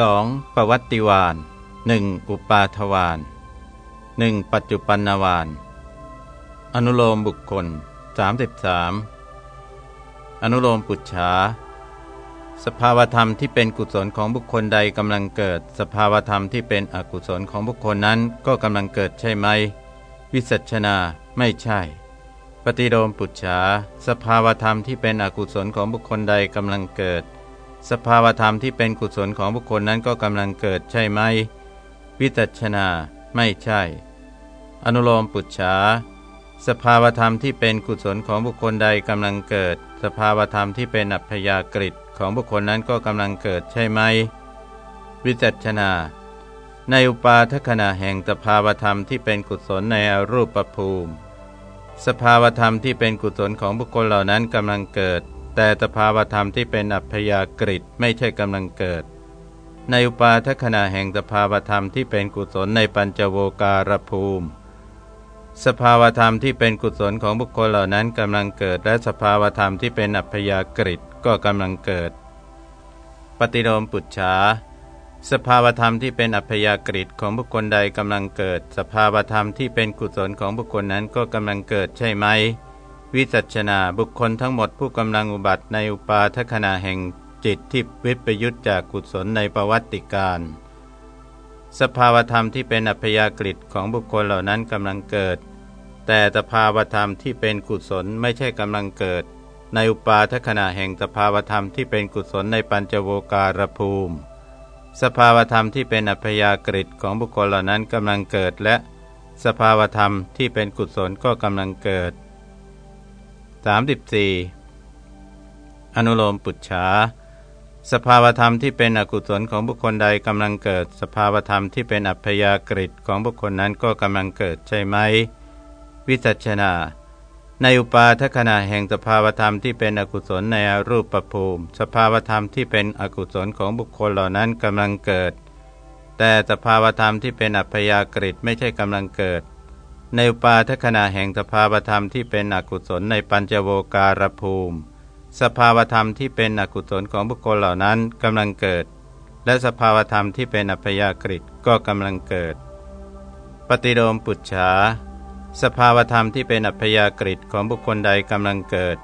2. ปวัตติวาน 1. อุปาทวาน 1. ปัจจุปันนวานอนุโลมบุคคล 33 อนุโลมปุจฉาสภาวธรรมที่เป็นกุศลของบุคคลใดกำลังเกิด สภาวธรรมที่เป็นอกุศลของบุคคลนั้นก็กำลังเกิดใช่ไหม วิสัชนาไม่ใช่ ปฏิโลมปุจฉาสภาวธรรมที่เป็นอกุศลของบุคคลใดกำลังเกิด สภาวธรรมที่เป็นกุศลของบุคคลนั้นก็กำลังเกิดใช่ไหม วิจัชนา ไม่ใช่ อนุโลมปุจฉา สภาวธรรมที่เป็นกุศลของบุคคลใดกำลังเกิด สภาวธรรมที่เป็นอัพยากฤิของบุคคลนั้นก็กำลังเกิดใช่ไหม วิจัชนา ในอุปาทขณะแห่งสภาวธรรมที่เป็นกุศลในอรูปภูมิ สภาวธรรมที่เป็นกุศลของบุคคลเหล่านั้นกำลังเกิด แต่สภาวธรรมที่เป็นอัพยากฤิไม่ใช่กำลังเกิด ในอุปาทขณะแห่งสภาวธรรมที่เป็นกุศลในปัญจโวการภูมิ สภาวธรรมที่เป็นกุศลของบุคคลเหล่านั้นกำลังเกิด และสภาวธรรมที่เป็นอัพยากฤิก็กำลังเกิด ปฏิโลมปุจฉาสภาวธรรมที่เป็นอัพยากฤิของบุคคลใดกำลังเกิด สภาวธรรมที่เป็นกุศลของบุคคลนั้นก็กำลังเกิดใช่ไหม วิจัชนาบุคคลทั้งหมดผู้กำลังอุบัติในอุปาทขณะแห่งจิตที่วิปยุตจากกุศลในประวัติการ สภาวธรรมที่เป็นอัพยากฤิของบุคคลเหล่านั้นกำลังเกิด แต่สภาวธรรมที่เป็นกุศลไม่ใช่กำลังเกิด ในอุปาทขณะแห่งสภาวธรรมที่เป็นกุศลในปัญจโวการภูมิ สภาวธรรมที่เป็นอัพยากฤิของบุคคลเหล่านั้นกำลังเกิดและ สภาวธรรมที่เป็นกุศลก็กำลังเกิด 34. อนุโลมปุจฉาสภาวธรรมที่เป็นอกุศลของบุคคลใดกำลังเกิด สภาวธรรมที่เป็นอัพยากฤิของบุคคลนั้นก็กำลังเกิดใช่ไหม วิจัชนา ในอุปาทขณะแห่งสภาวธรรมที่เป็นอกุศลในรูปประภูมิ สภาวธรรมที่เป็นอกุศลของบุคคลเหล่านั้นกำลังเกิด แต่สภาวธรรมที่เป็นอัพยากฤิไม่ใช่กำลังเกิด ในปาทขณะแห่งสภาวธรรมที่เป็นอกุศลในปัญจโวการภูมิ สภาวธรรมที่เป็นอกุศลของบุคคลเหล่านั้นกำลังเกิด และสภาวธรรมที่เป็นอัพยากฤิก็กำลังเกิด ปฏิโลมปุจฉาสภาวธรรมที่เป็นอัพยากฤิของบุคคลใดกำลังเกิด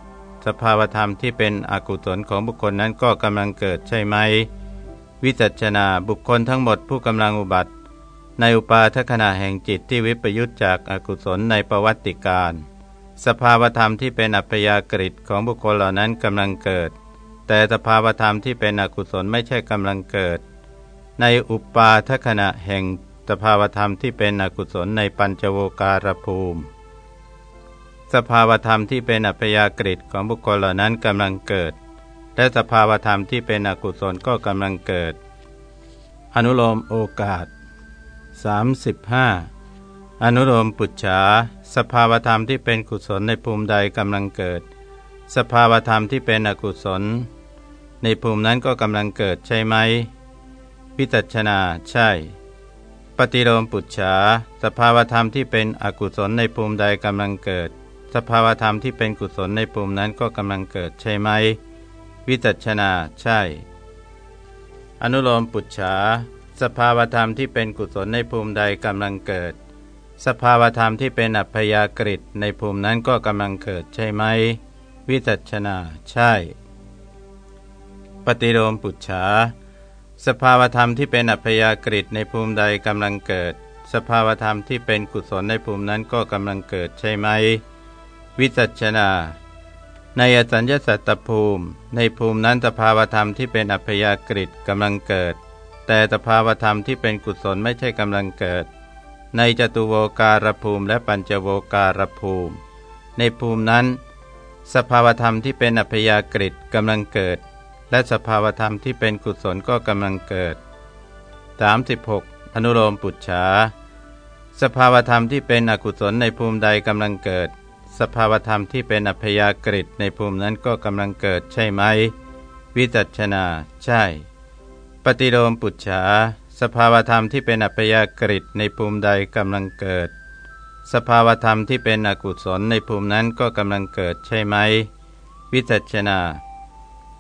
สภาวธรรมที่เป็นอกุศลของบุคคลนั้นก็กำลังเกิดใช่ไหม วิจัชนาบุคคลทั้งหมดผู้กำลังอุบัติ ในอุปาทขณะแห่งจิตที่วิปยุตจากอากุศลในประวัติการ สภาวธรรมที่เป็นอัพยากฤิของบุคคลเหล่านั้นกำลังเกิด แต่สภาวธรรมที่เป็นอกุศลไม่ใช่กำลังเกิด ในอุปาทขณะแห่งสภาวธรรมที่เป็นอกุศลในปัญจโวการภูมิ สภาวธรรมที่เป็นอัพยากฤิของบุคคลเหล่านั้นกำลังเกิด และสภาวธรรมที่เป็นอกุศลก็กำลังเกิด อนุโลมโอกาส 35 อนุโลมปุจฉาสภาวธรรมที่เป็นกุศลในภูมิใดกำลังเกิด สภาวธรรมที่เป็นอกุศล ในภูมินั้นก็กำลังเกิดใช่ไหมพิจัชนาใช่ ปฏิโลมปุจฉาสภาวธรรมที่เป็นอกุศลในภูมิใดกำลังเกิด สภาวธรรมที่เป็นกุศลในภูมินั้นก็กำลังเกิดใช่ไหมวิจัชนาใช่ อนุโลมปุจฉา สภาวธรรมที่เป็นกุศลในภูมิใดกำลังเกิด สภาวธรรมที่เป็นอัพยากฤิในภูมินั้นก็กำลังเกิดใช่ไหม วิจัชนา ใช่ ปฏิโลมปุจฉา สภาวธรรมที่เป็นอัพยากฤิในภูมิใดกำลังเกิด สภาวธรรมที่เป็นกุศลในภูมินั้นก็กำลังเกิดใช่ไหม วิจัชนาในอสัญญสัตตภูมิ ในภูมินั้นสภาวธรรมที่เป็นอัพยากฤิกำลังเกิด แต่สภาวธรรมที่เป็นกุศลไม่ใช่กำลังเกิด ในจตุโวการภูมิและปัญจโวการภูมิ ในภูมินั้น สภาวธรรมที่เป็นอัพยากฤิกำลังเกิด และสภาวธรรมที่เป็นกุศลก็กำลังเกิด 36. อนุโลมปุจฉาสภาวธรรมที่เป็นอกุศลในภูมิใดกำลังเกิด สภาวธรรมที่เป็นอัพยากฤิในภูมินั้นก็กำลังเกิดใช่ไหม วิจัชนา ใช่ ปฏิโลมปุจฉา สภาวธรรมที่เป็นอัพยากฤิในภูมิใดกำลังเกิด สภาวธรรมที่เป็นอกุศลในภูมินั้นก็กำลังเกิดใช่ไหม วิจัชนา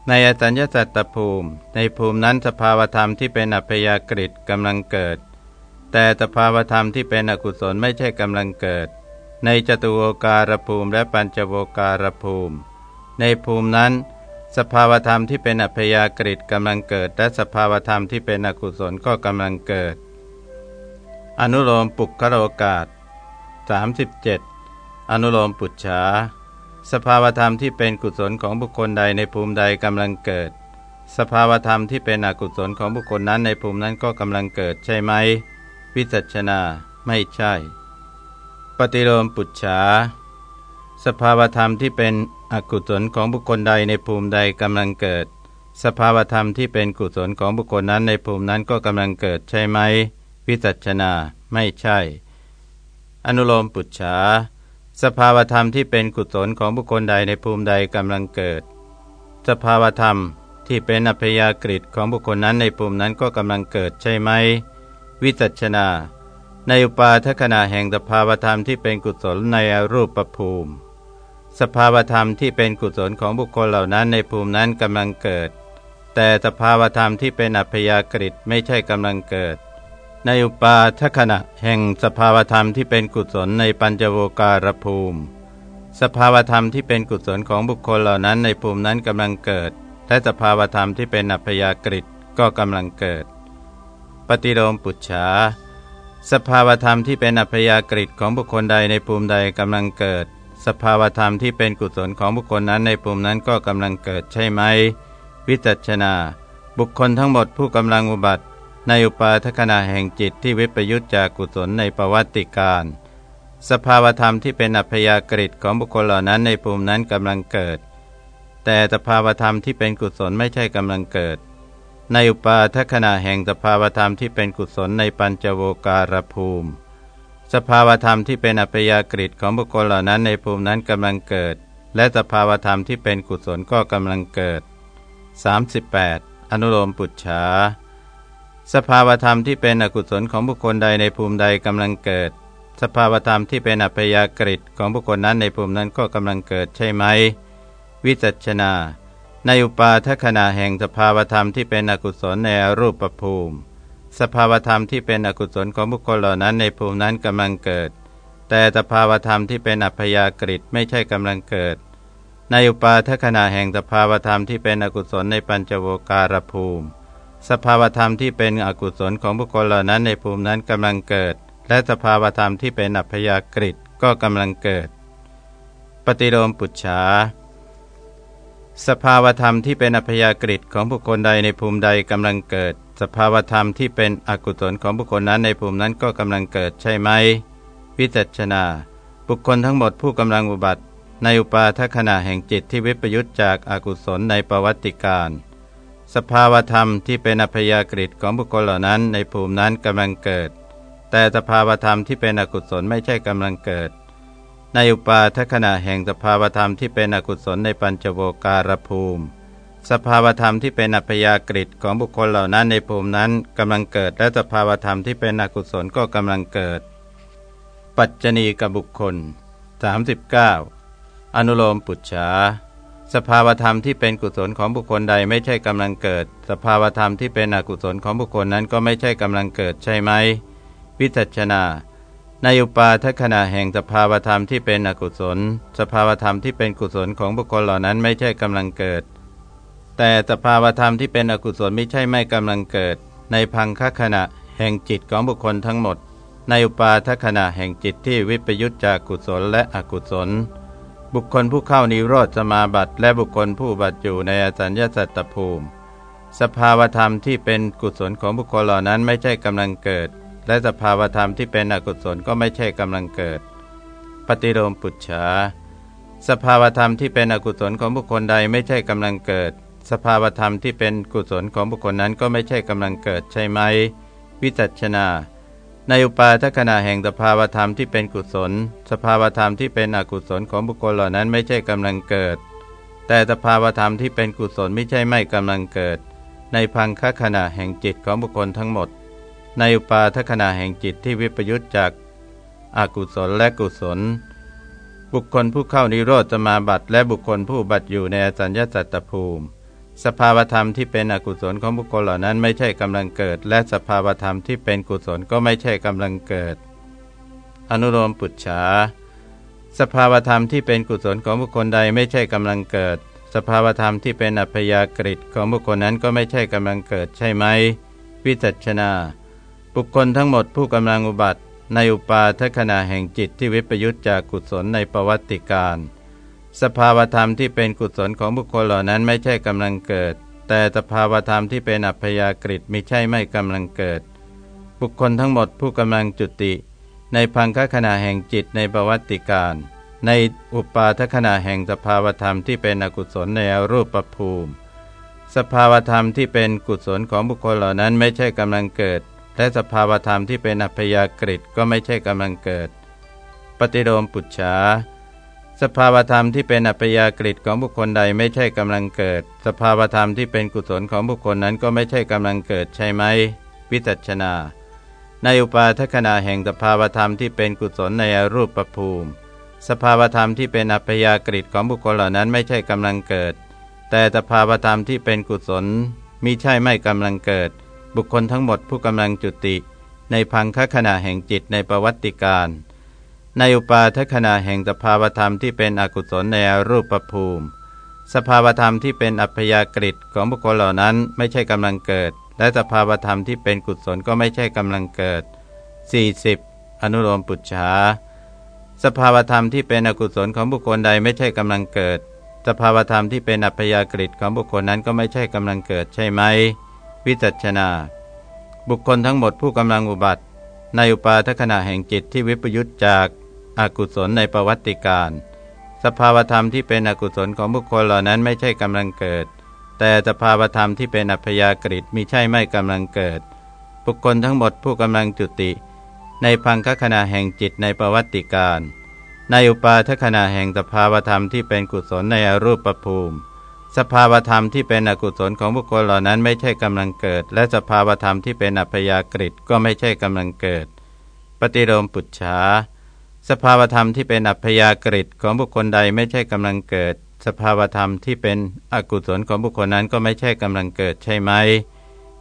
ในในอสัญญสัตตภูมิ ในภูมินั้นสภาวธรรมที่เป็นอัพยากฤิกำลังเกิด แต่สภาวธรรมที่เป็นอกุศลไม่ใช่กำลังเกิด ในจตุโวการภูมิและปัญจโวการภูมิ ในภูมินั้น สภาวธรรมที่เป็นอัพยากฤิกำลังเกิด และสภาวธรรมที่เป็นอกุศลก็กำลังเกิด อนุโลมปุกคโลกาศ37 อนุโลมปุจฉาสภาวธรรมที่เป็นกุศลของบุคคลใดในภูมิใดกำลังเกิด สภาวธรรมที่เป็นอกุศลของบุคคลนั้นในภูมินั้นก็กำลังเกิดใช่ไหม วิจัชนาไม่ใช่ ปฏิโลมปุจฉา สภาวธรรมที่เป็นอกุศลของบุคคลใดในภูมิใดกำลังเกิด สภาวธรรมที่เป็นกุศลของบุคคลนั้นในภูมินั้นก็กำลังเกิดใช่ไหม วิจัชนา ไม่ใช่ อนุโลมปุจฉาสภาวธรรมที่เป็นกุศลของบุคคลใดในภูมิใดกำลังเกิด สภาวธรรมที่เป็นอัพยากฤิของบุคคลนั้นในภูมินั้นก็กำลังเกิดใช่ไหม วิจัชนา ในอุปาทขณะแห่งสภาวธรรมที่เป็นกุศลในอรูปภูมิ สภาวธรรมที่เป็นกุศลของบุคคลเหล่านั้นในภูมินั้นกำลังเกิด แต่สภาวธรรมที่เป็นอัพยากฤิตไม่ใช่กำลังเกิด ในอุปาทขณะแห่งสภาวธรรมที่เป็นกุศลในปัญจโวการภูมิ สภาวธรรมที่เป็นกุศลของบุคคลเหล่านั้นในภูมินั้นกำลังเกิดและสภาวธรรมที่เป็นอัพยากฤิตก็กำลังเกิด ปฏิโลมปุจฉาสภาวธรรมที่เป็นอัพยากฤิตของบุคคลใดในภูมิใดกำลังเกิด สภาวธรรมที่เป็นกุศลของบุคคลนั้นในภูมินั้นก็กำลังเกิดใช่ไหม วิจัชนา บุคคลทั้งหมดผู้กำลังอุบัติ ในอุปาทขณะแห่งจิตที่วิปยุตจากกุศลในประวัติการ สภาวธรรมที่เป็นอัพยากฤิของบุคคลเหล่านั้นในภูมินั้นกำลังเกิด แต่สภาวธรรมที่เป็นกุศลไม่ใช่กำลังเกิด ในอุปาทขณะแห่งสภาวธรรมที่เป็นกุศลในปัญจโวการภูมิ สภาวธรรมที่เป็นอัพยากฤิของบุคคลเหล่านั้นในภูมินั้นกำลังเกิด และสภาวธรรมที่เป็นกุศลก็กำลังเกิด 38 อนุโลมปุจฉาสภาวธรรมที่เป็นอกุศลของบุคคลใดในภูมิใดกำลังเกิด สภาวธรรมที่เป็นอัพยากฤิของบุคคลนั้นในภูมินั้นก็กำลังเกิดใช่ไหม วิจัชนา ในอุปาทขณะแห่งสภาวธรรมที่เป็นอกุศลในรูปภูมิ สภาวธรรมที่เป็นอกุศลของบุคคลเหล่านั้นในภูมินั้นกำลังเกิด แต่สภาวธรรมที่เป็นอัพยากฤิไม่ใช่กำลังเกิด ในอุปาทขณะแห่งสภาวธรรมที่เป็นอกุศลในปัญจโวการภูมิ สภาวธรรมที่เป็นอกุศลของบุคคลเหล่านั้นในภูมินั้นกำลังเกิด และสภาวธรรมที่เป็นอัพยากฤิก็กำลังเกิด ปฏิโลมปุจฉาสภาวธรรมที่เป็นอัพยากฤิของบุคคลใดในภูมิใดกำลังเกิด สภาวธรรมที่เป็นอกุศลของบุคคลนั้นในภูมินั้นก็กำลังเกิดใช่ไหมวิจัชนา บุคคลทั้งหมดผู้กำลังอุบัติ ในอุปาทขณะแห่งจิตที่วิปยุตจากอากุศลในประวัติการ สภาวธรรมที่เป็นอัพยากฤิของบุคคลเหล่านั้นในภูมินั้นกำลังเกิด แต่สภาวธรรมที่เป็นอกุศลไม่ใช่กำลังเกิด ในอุปาทขณะแห่งสภาวธรรมที่เป็นอกุศลในปัญจโวการภูมิ สภาวธรรมที่เป็นอัพยากฤิของบุคคลเหล่านั้นในภูมินั้นกำลังเกิด และสภาวธรรมที่เป็นอกุศลก็กำลังเกิด ปัจจณีกับบุคคล 39 อนุโลมปุจฉาสภาวธรรมที่เป็นกุศลของบุคคลใดไม่ใช่กำลังเกิด สภาวธรรมที่เป็นอกุศลของบุคคลนั้นก็ไม่ใช่กำลังเกิดใช่ไหมวิจัชนาในอุปาทขณะแห่งสภาวธรรมที่เป็นอกุศล สภาวธรรมที่เป็นกุศลของบุคคลเหล่านั้นไม่ใช่กำลังเกิด แต่สภาวธรรมที่เป็นอกุศลไม่ใช่ไม่กำลังเกิด ในพังคขณะแห่งจิตของบุคคลทั้งหมด ในอุปาทขณะแห่งจิตที่วิปยุตจากกุศลและอกุศล บุคคลผู้เข้านิโรธสมาบัติและบุคคลผู้บัติอยู่ในอสัญญาสัตตภูมิ สภาวธรรมที่เป็นกุศลของบุคคลเหล่านั้นไม่ใช่กำลังเกิด และสภาวธรรมที่เป็นอกุศลก็ไม่ใช่กำลังเกิด ปฏิโลมปุจฉาสภาวธรรมที่เป็นอกุศลของบุคคลใดไม่ใช่กำลังเกิด สภาวธรรมที่เป็นกุศลของบุคคลนั้นก็ไม่ใช่กำลังเกิดใช่ไหม วิจัชนา ในอุปาทขณะแห่งสภาวธรรมที่เป็นกุศล สภาวธรรมที่เป็นอกุศลของบุคคลเหล่านั้นไม่ใช่กำลังเกิด แต่สภาวธรรมที่เป็นกุศลไม่ใช่ไม่กำลังเกิด ในพังคขณะแห่งจิตของบุคคลทั้งหมด ในอุปาทขณะแห่งจิตที่วิปยุตจากอากุศลและกุศล บุคคลผู้เข้านิโรธจะมาบัตและบุคคลผู้บัตอยู่ในอสัญญาสัตตภูมิ สภาวธรรมที่เป็นอกุศลของบุคคลเหล่านั้นไม่ใช่กำลังเกิด และสภาวธรรมที่เป็นกุศลก็ไม่ใช่กำลังเกิด อนุโลมปุจฉาสภาวธรรมที่เป็นกุศลของบุคคลใดไม่ใช่กำลังเกิด สภาวธรรมที่เป็นอัพยากฤิของบุคคลนั้นก็ไม่ใช่กำลังเกิดใช่ไหมวิจัชนา บุคคลทั้งหมดผู้กำลังอุบัติ ในอุปาทขณะแห่งจิตที่วิปยุตจากกุศลในประวัติการ สภาวธรรมที่เป็นกุศลของบุคคลเหล่านั้นไม่ใช่กำลังเกิด แต่สภาวธรรมที่เป็นอัพยากฤิมิใช่ไม่กำลังเกิด บุคคลทั้งหมดผู้กำลังจุติ ในพังคขณะแห่งจิตในประวัติการ ในอุปาทขณะแห่งสภาวธรรมที่เป็นอกุศลในรูปประภูมิ สภาวธรรมที่เป็นกุศลของบุคคลเหล่านั้นไม่ใช่กำลังเกิด และสภาวธรรมที่เป็นอัพยากฤิก็ไม่ใช่กำลังเกิด ปฏิโลมปุจฉา สภาวธรรมที่เป็นอัพยากฤิของบุคคลใดไม่ใช่กำลังเกิด สภาวธรรมที่เป็นกุศลของบุคคลนั้นก็ไม่ใช่กำลังเกิดใช่ไหม วิจัชนา ในอุปาทขณะแห่งสภาวธรรมที่เป็นกุศลในรูปประภูมิ สภาวธรรมที่เป็นอัพยากฤิของบุคคลเหล่านั้นไม่ใช่กำลังเกิด แต่สภาวธรรมที่เป็นกุศลมิใช่ไม่กำลังเกิด บุคคลทั้งหมดผู้กำลังจุติ ในพังคขณะแห่งจิตในประวัติการ ในอุปาทขณะแห่งสภาวธรรมที่เป็นอกุศลในรูปภูมิ สภาวธรรมที่เป็นอัพยากฤิของบุคคลเหล่านั้นไม่ใช่กำลังเกิด และสภาวธรรมที่เป็นกุศลก็ไม่ใช่กำลังเกิด 40. อนุโลมปุจฉาสภาวธรรมที่เป็นอกุศลของบุคคลใดไม่ใช่กำลังเกิด สภาวธรรมที่เป็นอัพยากฤิของบุคคลนั้นก็ไม่ใช่กำลังเกิดใช่ไหม วิจัชนา บุคคลทั้งหมดผู้กำลังอุบัติ ในอุปาทขณะแห่งจิตที่วิปยุตจาก อกุศลในประวัติการ สภาวธรรมที่เป็นอกุศลของบุคคลเหล่านั้นไม่ใช่กำลังเกิด แต่สภาวธรรมที่เป็นอัพยากฤิมีใช่ไม่กำลังเกิด บุคคลทั้งหมดผู้กำลังจุติ ในพังคขณะแห่งจิตในประวัติการ ในอุปาทขณะแห่งสภาวธรรมที่เป็นกุศลในอรูปภูมิสภาวธรรมที่เป็นอกุศลของบุคคลเหล่านั้นไม่ใช่กำลังเกิด และสภาวธรรมที่เป็นอัพยากฤิก็ไม่ใช่กำลังเกิด ปฏิโลมปุจฉา สภาวธรรมที่เป็นอัพยากฤิของบุคคลใดไม่ใช่กำลังเกิด สภาวธรรมที่เป็นอกุศลของบุคคลนั้นก็ไม่ใช่กำลังเกิดใช่ไหม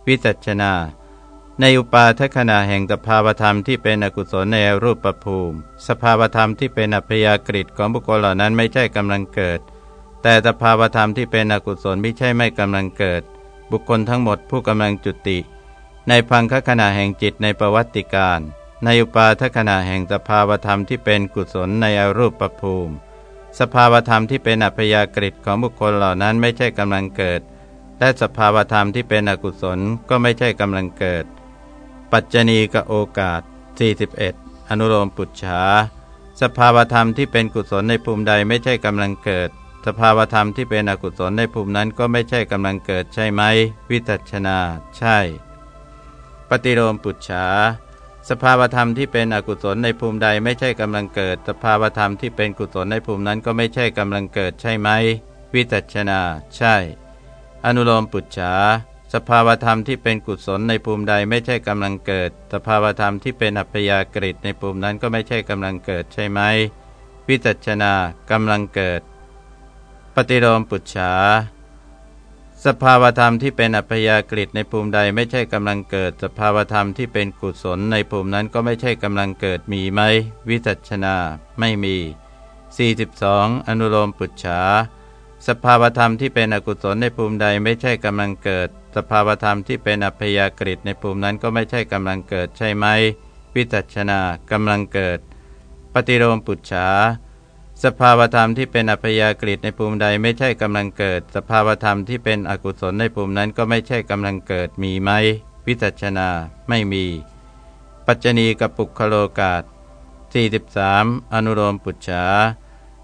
วิจัชนา ในอุปาทขณะแห่งสภาวธรรมที่เป็นอกุศลในรูปประภูมิ สภาวธรรมที่เป็นอัพยากฤิของบุคคลเหล่านั้นไม่ใช่กำลังเกิด แต่สภาวธรรมที่เป็นอกุศลไม่ใช่ไม่กำลังเกิด บุคคลทั้งหมดผู้กำลังจุติ ในพังคขณะแห่งจิตในประวัติการ ในอุปาทขณะแห่งสภาวธรรมที่เป็นกุศลในอรูปประภูมิ สภาวธรรมที่เป็นอัพยากฤิของบุคคลเหล่านั้นไม่ใช่กำลังเกิด และสภาวธรรมที่เป็นอกุศลก็ไม่ใช่กำลังเกิด ปัจจณีกับโอกาส 41 อนุโลมปุจฉาสภาวธรรมที่เป็นกุศลในภูมิใดไม่ใช่กำลังเกิด สภาวธรรมที่เป็นอกุศลในภูมินั้นก็ไม่ใช่กำลังเกิดใช่ไหม วิจัชนา ใช่ ปฏิโลมปุจฉา สภาวธรรมที่เป็นอกุศลในภูมิใดไม่ใช่กำลังเกิด สภาวธรรมที่เป็นกุศลในภูมินั้นก็ไม่ใช่กำลังเกิดใช่ไหม วิจัชนา ใช่ อนุโลมปุจฉาสภาวธรรมที่เป็นกุศลในภูมิใดไม่ใช่กำลังเกิด สภาวธรรมที่เป็นอัพยากฤิในภูมินั้นก็ไม่ใช่กำลังเกิดใช่ไหม วิจัชนากำลังเกิด ปฏิโลมปุจฉา สภาวธรรมที่เป็นอัพยากฤิในภูมิใดไม่ใช่กำลังเกิด สภาวธรรมที่เป็นกุศลในภูมินั้นก็ไม่ใช่กำลังเกิดมีไหม วิจัชนาไม่มี 42 อนุโลมปุจฉาสภาวธรรมที่เป็นอกุศลในภูมิใดไม่ใช่กำลังเกิด สภาวธรรมที่เป็นอัพยากฤิในภูมินั้นก็ไม่ใช่กำลังเกิดใช่ไหม วิจัชนากำลังเกิด ปฏิโลมปุจฉา สภาวธรรมที่เป็นอัพยากฤิในภูมิใดไม่ใช่กำลังเกิด สภาวธรรมที่เป็นอกุศลในภูมินั้นก็ไม่ใช่กำลังเกิดมีไหมวิจัชนาไม่มี ปัจจณีกับปุคโลกาศ43 อนุโลมปุจฉา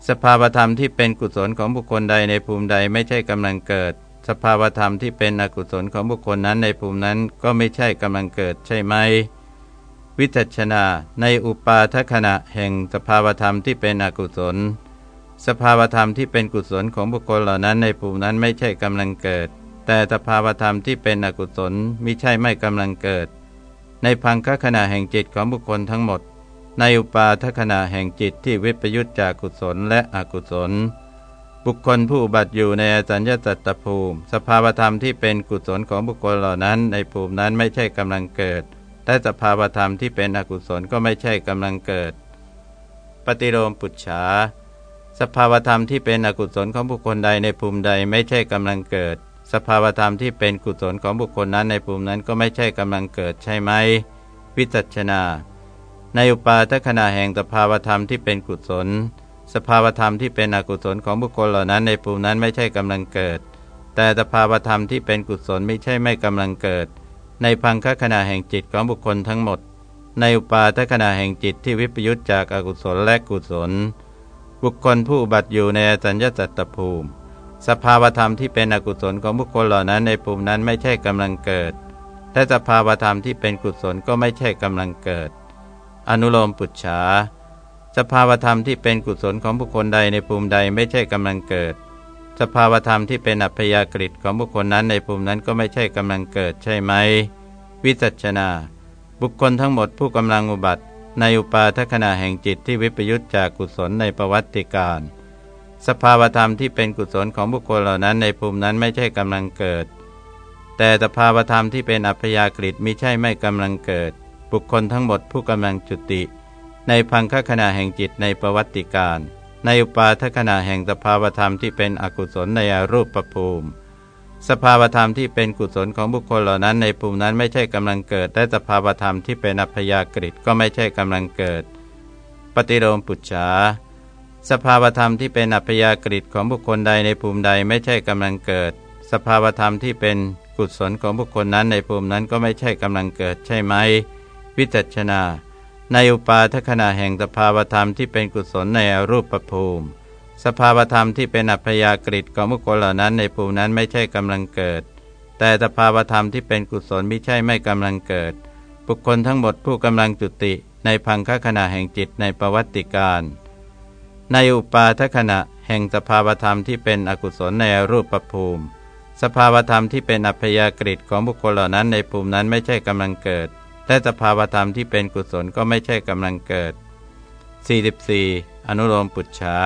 สภาวธรรมที่เป็นกุศลของบุคคลใดในภูมิใดไม่ใช่กำลังเกิด สภาวธรรมที่เป็นอกุศลของบุคคลนั้นในภูมินั้นก็ไม่ใช่กำลังเกิดใช่ไหม วิจัชนาในอุปาทขณะแห่งสภาวธรรมที่เป็นอกุศล สภาวธรรมที่เป็นกุศลของบุคคลเหล่านั้นในภูมินั้นไม่ใช่กำลังเกิด แต่สภาวธรรมที่เป็นอกุศลมิใช่ไม่กำลังเกิด ในพังคขณะแห่งจิตของบุคคลทั้งหมด ในอุปาทขณะแห่งจิตที่วิปยุตจากกุศลและอกุศล บุคคลผู้บัติอยู่ในอสัญญาสัตตภูมิ สภาวธรรมที่เป็นกุศลของบุคคลเหล่านั้นในภูมินั้นไม่ใช่กำลังเกิด และสภาวธรรมที่เป็นอกุศลก็ไม่ใช่กำลังเกิด ปฏิโลมปุจฉาสภาวธรรมที่เป็นอกุศลของบุคคลใดในภูมิใดไม่ใช่กำลังเกิด สภาวธรรมที่เป็นกุศลของบุคคลนั้นในภูมินั้นก็ไม่ใช่กำลังเกิดใช่ไหม วิจัชนา ในอุปาทขณะแห่งสภาวธรรมที่เป็นกุศล สภาวธรรมที่เป็นอกุศลของบุคคลเหล่านั้นในภูมินั้นไม่ใช่กำลังเกิด แต่สภาวธรรมที่เป็นกุศลไม่ใช่ไม่กำลังเกิด ในพังคขณะแห่งจิตของบุคคลทั้งหมด ในอุปาทขณะแห่งจิตที่วิปยุตจากอากุศลและกุศล บุคคลผู้บัติอยู่ในสัญญาจัตตภูมิ สภาวธรรมที่เป็นอกุศลของบุคคลเหล่านั้นในภูมินั้นไม่ใช่กำลังเกิดและสภาวธรรมที่เป็นกุศลก็ไม่ใช่กำลังเกิด อนุโลมปุจฉาสภาวธรรมที่เป็นกุศลของบุคคลใดในภูมิใดไม่ใช่กำลังเกิด สภาวธรรมที่เป็นอัพยากฤิของบุคคลนั้นในภูมินั้นก็ไม่ใช่กำลังเกิดใช่ไหม วิจัชนา บุคคลทั้งหมดผู้กำลังอุบัติ ในอุปาทขณะแห่งจิตที่วิปยุตจากกุศลในประวัติการ สภาวธรรมที่เป็นกุศลของบุคคลเหล่านั้นในภูมินั้นไม่ใช่กำลังเกิด แต่สภาวธรรมที่เป็นอัพยากฤิมิใช่ไม่กำลังเกิด บุคคลทั้งหมดผู้กำลังจุติ ในพังคขณะแห่งจิตในประวัติการ ในอุปาทขณะแห่งสภาวธรรมที่เป็นอกุศลในอรูปภูมิ สภาวธรรมที่เป็นกุศลของบุคคลเหล่านั้นในภูมินั้นไม่ใช่กำลังเกิด และสภาวธรรมที่เป็นอัพยากฤิก็ไม่ใช่กำลังเกิด ปฏิโลมปุจฉาสภาวธรรมที่เป็นอัพยากฤิของบุคคลใดในภูมิใดไม่ใช่กำลังเกิด สภาวธรรมที่เป็นกุศลของบุคคลนั้นในภูมินั้นก็ไม่ใช่กำลังเกิดใช่ไหม วิจัชนา ในอุปาทขณะแห่งสภาวธรรมที่เป็นกุศลในอรูปภูมิ สภาวธรรมที่เป็นอัพยากฤิของบุคคลเหล่านั้นในภูมินั้นไม่ใช่กำลังเกิด แต่สภาวธรรมที่เป็นกุศลไม่ใช่ไม่กำลังเกิด บุคคลทั้งหมดผู้กำลังจุติ ในพังคขณะแห่งจิตในประวัติการ ในอุปาทขณะแห่งสภาวธรรมที่เป็นอกุศลในรูปภูมิ สภาวธรรมที่เป็นอัพยากฤิของบุคคลเหล่านั้นในภูมินั้นไม่ใช่กำลังเกิด และสภาวธรรมที่เป็นกุศลก็ไม่ใช่กำลังเกิด 44. อนุโลมปุจฉา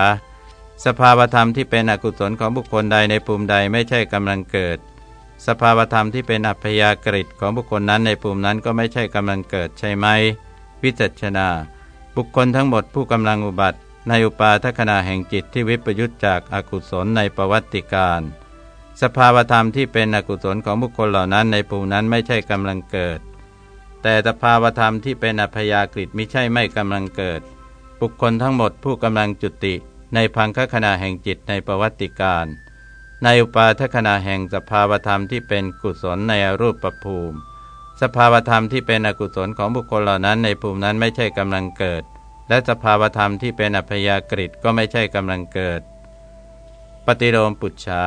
สภาวธรรมที่เป็นอกุศลของบุคคลใดในภูมิใดไม่ใช่กำลังเกิด สภาวธรรมที่เป็นอัพยากฤิของบุคคลนั้นในภูมินั้นก็ไม่ใช่กำลังเกิดใช่ไหม วิจัชนา บุคคลทั้งหมดผู้กำลังอุบัติ ในอุปาทขณะแห่งจิตที่วิปยุตจากอากุศลในประวัติการ สภาวธรรมที่เป็นอกุศลของบุคคลเหล่านั้นในภูมินั้นไม่ใช่กำลังเกิด แต่สภาวธรรมที่เป็นอัพยากฤิมิใช่ไม่กำลังเกิด บุคคลทั้งหมดผู้กำลังจุติ ในพังคขณะแห่งจิตในประวัติการ ในอุปาทขณะแห่งสภาวธรรมที่เป็นกุศลในรูปประภูมิ สภาวธรรมที่เป็นอกุศลของบุคคลเหล่านั้นในภูมินั้นไม่ใช่กำลังเกิด และสภาวธรรมที่เป็นอัพยากฤิก็ไม่ใช่กำลังเกิด ปฏิโลมปุจฉา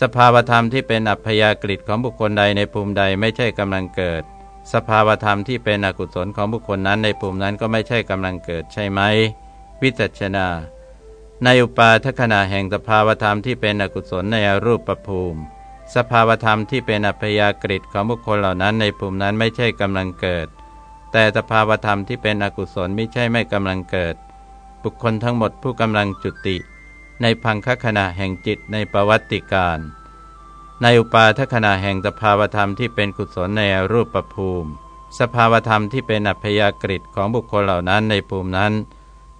สภาวธรรมที่เป็นอัพยากฤิของบุคคลใดในภูมิใดไม่ใช่กำลังเกิด สภาวธรรมที่เป็นอกุศลของบุคคลนั้นในภูมินั้นก็ไม่ใช่กำลังเกิดใช่ไหม วิจัชนา ในอุปาทขณะแห่งสภาวธรรมที่เป็นอกุศลในอรูปภูมิ สภาวธรรมที่เป็นอัพยากฤิของบุคคลเหล่านั้นในภูมินั้นไม่ใช่กำลังเกิด แต่สภาวธรรมที่เป็นอกุศลไม่ใช่ไม่กำลังเกิด บุคคลทั้งหมดผู้กำลังจุติ ในพังคขณะแห่งจิตในประวัติการ ในอุปาทขณะแห่งสภาวธรรมที่เป็นกุศลในรูปประภูมิ สภาวธรรมที่เป็นอัพยากฤิของบุคคลเหล่านั้นในภูมินั้น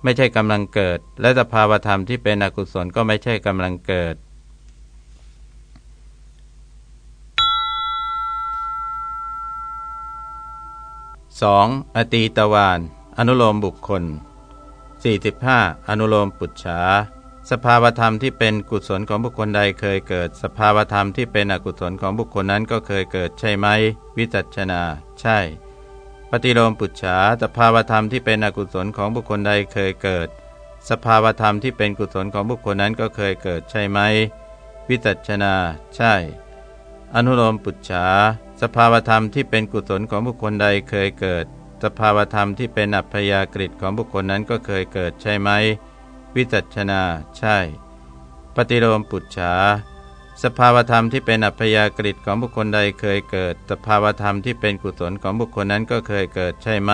ไม่ใช่กำลังเกิด และสภาวธรรมที่เป็นอกุศลก็ไม่ใช่กำลังเกิด 2. อตีตวานอนุโลมบุคคล 45. อนุโลมปุจฉา สภาวธรรมที่เป็นกุศลของบุคคลใดเคยเกิด สภาวธรรมที่เป็นอกุศลของบุคคลนั้นก็เคยเกิดใช่ไหม วิจัชนา ใช่ ปฏิโลมปุจฉาสภาวธรรมที่เป็นอกุศลของบุคคลใดเคยเกิด สภาวธรรมที่เป็นกุศลของบุคคลนั้นก็เคยเกิดใช่ไหม วิจัชนา ใช่ อนุโลมปุจฉาสภาวธรรมที่เป็นกุศลของบุคคลใดเคยเกิด สภาวธรรมที่เป็นอัพยากฤิของบุคคลนั้นก็เคยเกิดใช่ไหม วิจัชนา ใช่ ปฏิโลมปุจฉา สภาวธรรมที่เป็นอัพยากฤิของบุคคลใดเคยเกิด สภาวธรรมที่เป็นกุศลของบุคคลนั้นก็เคยเกิดใช่ไหม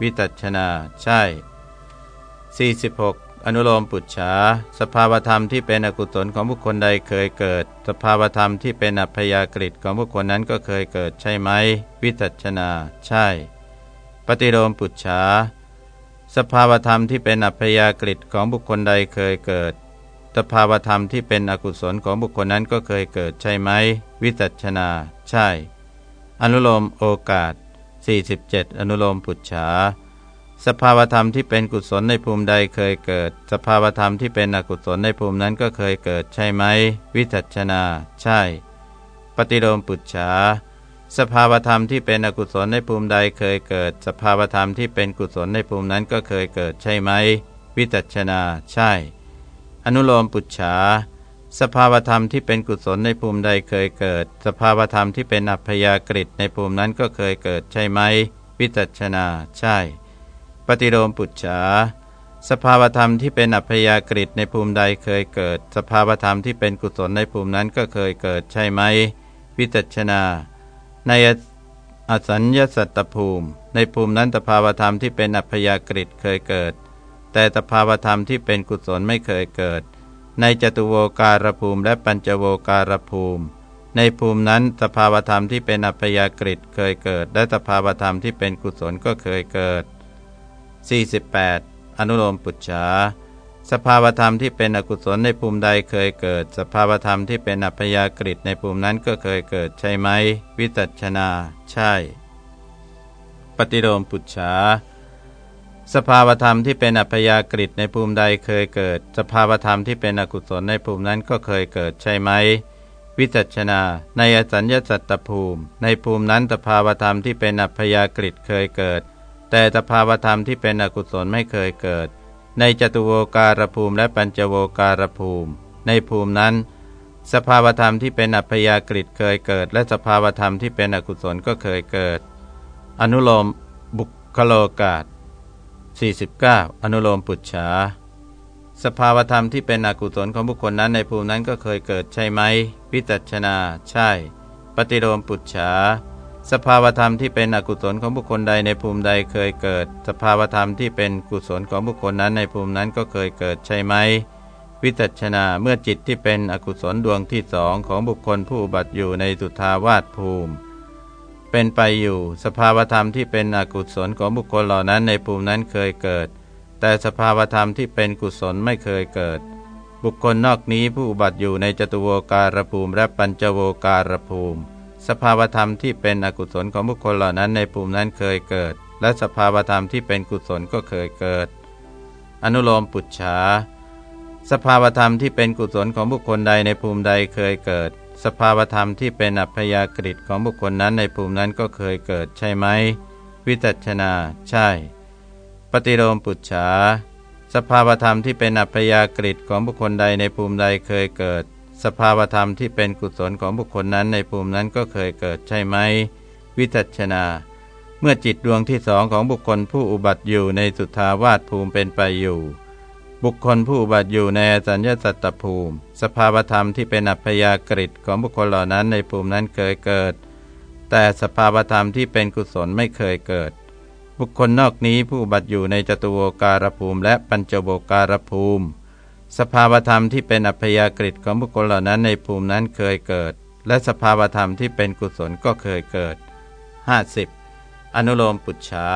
วิตัชนา ใช่ 46อนุโลมปุจฉาสภาวธรรมที่เป็นอกุศลของบุคคลใดเคยเกิด สภาวธรรมที่เป็นอัพยากฤิของบุคคลนั้นก็เคยเกิดใช่ไหม วิจัชนา ใช่ ปฏิโลมปุจฉา สภาวธรรมที่เป็นอัพยากฤิของบุคคลใดเคยเกิด สภาวธรรมที่เป็นอกุศลของบุคคลนั้นก็เคยเกิดใช่ไหม วิจัชนา ใช่ อนุโลมโอกาส 47 อนุโลมปุจฉาสภาวธรรมที่เป็นกุศลในภูมิใดเคยเกิด สภาวธรรมที่เป็นอกุศลในภูมินั้นก็เคยเกิดใช่ไหม วิจัชนา ใช่ ปฏิโลมปุจฉา สภาวธรรมที่เป็นอกุศลในภูมิใดเคยเกิด สภาวธรรมที่เป็นกุศลในภูมินั้นก็เคยเกิดใช่ไหม วิจัชนา ใช่ อนุโลมปุจฉา สภาวธรรมที่เป็นกุศลในภูมิใดเคยเกิด สภาวธรรมที่เป็นอัพยากฤิในภูมินั้นก็เคยเกิดใช่ไหม วิจัชนา ใช่ ปฏิโลมปุจฉา สภาวธรรมที่เป็นอัพยากฤิในภูมิใดเคยเกิด สภาวธรรมที่เป็นกุศลในภูมินั้นก็เคยเกิดใช่ไหม วิจัชนา ในอสัญญสัตตภูมิ ในภูมินั้นสภาวธรรมที่เป็นอัพยากฤิเคยเกิด แต่สภาวธรรมที่เป็นกุศลไม่เคยเกิด ในจตุโวการภูมิและปัญจโวการภูมิ ในภูมินั้นสภาวธรรมที่เป็นอัพยากฤิเคยเกิด และสภาวธรรมที่เป็นกุศลก็เคยเกิด 48 อนุโลมปุจฉา สภาวธรรมที่เป็นอกุศลในภูมิใดเคยเกิด สภาวธรรมที่เป็นอัพยากฤิในภูมินั้นก็เคยเกิดใช่ไหม วิตัชนา ใช่ ปฏิโลมปุจฉาสภาวธรรมที่เป็นอัพยากฤิในภูมิใดเคยเกิด สภาวธรรมที่เป็นอกุศลในภูมินั้นก็เคยเกิดใช่ไหม วิจัชนา ในอสัญญาสัตตภูมิ ในภูมินั้นสภาวธรรมที่เป็นอัพยากฤิเคยเกิด แต่สภาวธรรมที่เป็นอกุศลไม่เคยเกิด ในจตุโวการภูมิและปัญจโวการภูมิ ในภูมินั้น สภาวธรรมที่เป็นอัพยากฤิเคยเกิด และสภาวธรรมที่เป็นอกุศลก็เคยเกิด อนุโลมบุคโลกาศ49 อนุโลมปุจฉาสภาวธรรมที่เป็นอกุศลของบุคคลนั้นในภูมินั้นก็เคยเกิดใช่ไหมพิจัชนา ใช่ ปฏิโลมปุจฉา สภาวธรรมที่เป็นอกุศลของบุคคลใดในภูมิใดเคยเกิด สภาวธรรมที่เป็นกุศลของบุคคลนั้นในภูมินั้นก็เคยเกิดใช่ไหม วิจัชนาเมื่อจิตที่เป็นอกุศลดวงที่สองของบุคคลผู้บัติอยู่ในสุทาวาสภูมิ เป็นไปอยู่ สภาวธรรมที่เป็นอกุศลของบุคคลเหล่านั้นในภูมินั้นเคยเกิด แต่สภาวธรรมที่เป็นกุศลไม่เคยเกิด บุคคลนอกนี้ผู้บัติอยู่ในจตุโวการภูมิและปัญจโวการภูมิ สภาวธรรมที่เป็นอกุศลของบุคคลเหล่านั้นในภูมินั้นเคยเกิด และสภาวธรรมที่เป็นกุศลก็เคยเกิด อนุโลมปุจฉาสภาวธรรมที่เป็นกุศลของบุคคลใดในภูมิใดเคยเกิด สภาวธรรมที่เป็นอัพยากฤิของบุคคลนั้นในภูมินั้นก็เคยเกิดใช่ไหม วิจัชนา ใช่ ปฏิโลมปุจฉาสภาวธรรมที่เป็นอัพยากฤิของบุคคลใดในภูมิใดเคยเกิด สภาวธรรมที่เป็นกุศลของบุคคลนั้นในภูมินั้นก็เคยเกิดใช่ไหม วิจัชนา เมื่อจิตดวงที่สองของบุคคลผู้อุบัติอยู่ในสุทาวาสภูมิเป็นไปอยู่ บุคคลผู้อุบัติอยู่ในสัญญาสัตตภูมิ สภาวธรรมที่เป็นอัพยากฤิของบุคคลเหล่านั้นในภูมินั้นเคยเกิด แต่สภาวธรรมที่เป็นกุศลไม่เคยเกิด บุคคลนอกนี้ผู้อุบัติอยู่ในจตุโวการภูมิและปัญจโวการภูมิ สภาวธรรมที่เป็นอัพยากฤิของบุคคลเหล่านั้นในภูมินั้นเคยเกิด และสภาวธรรมที่เป็นกุศลก็เคยเกิด 50. อนุโลมปุจฉา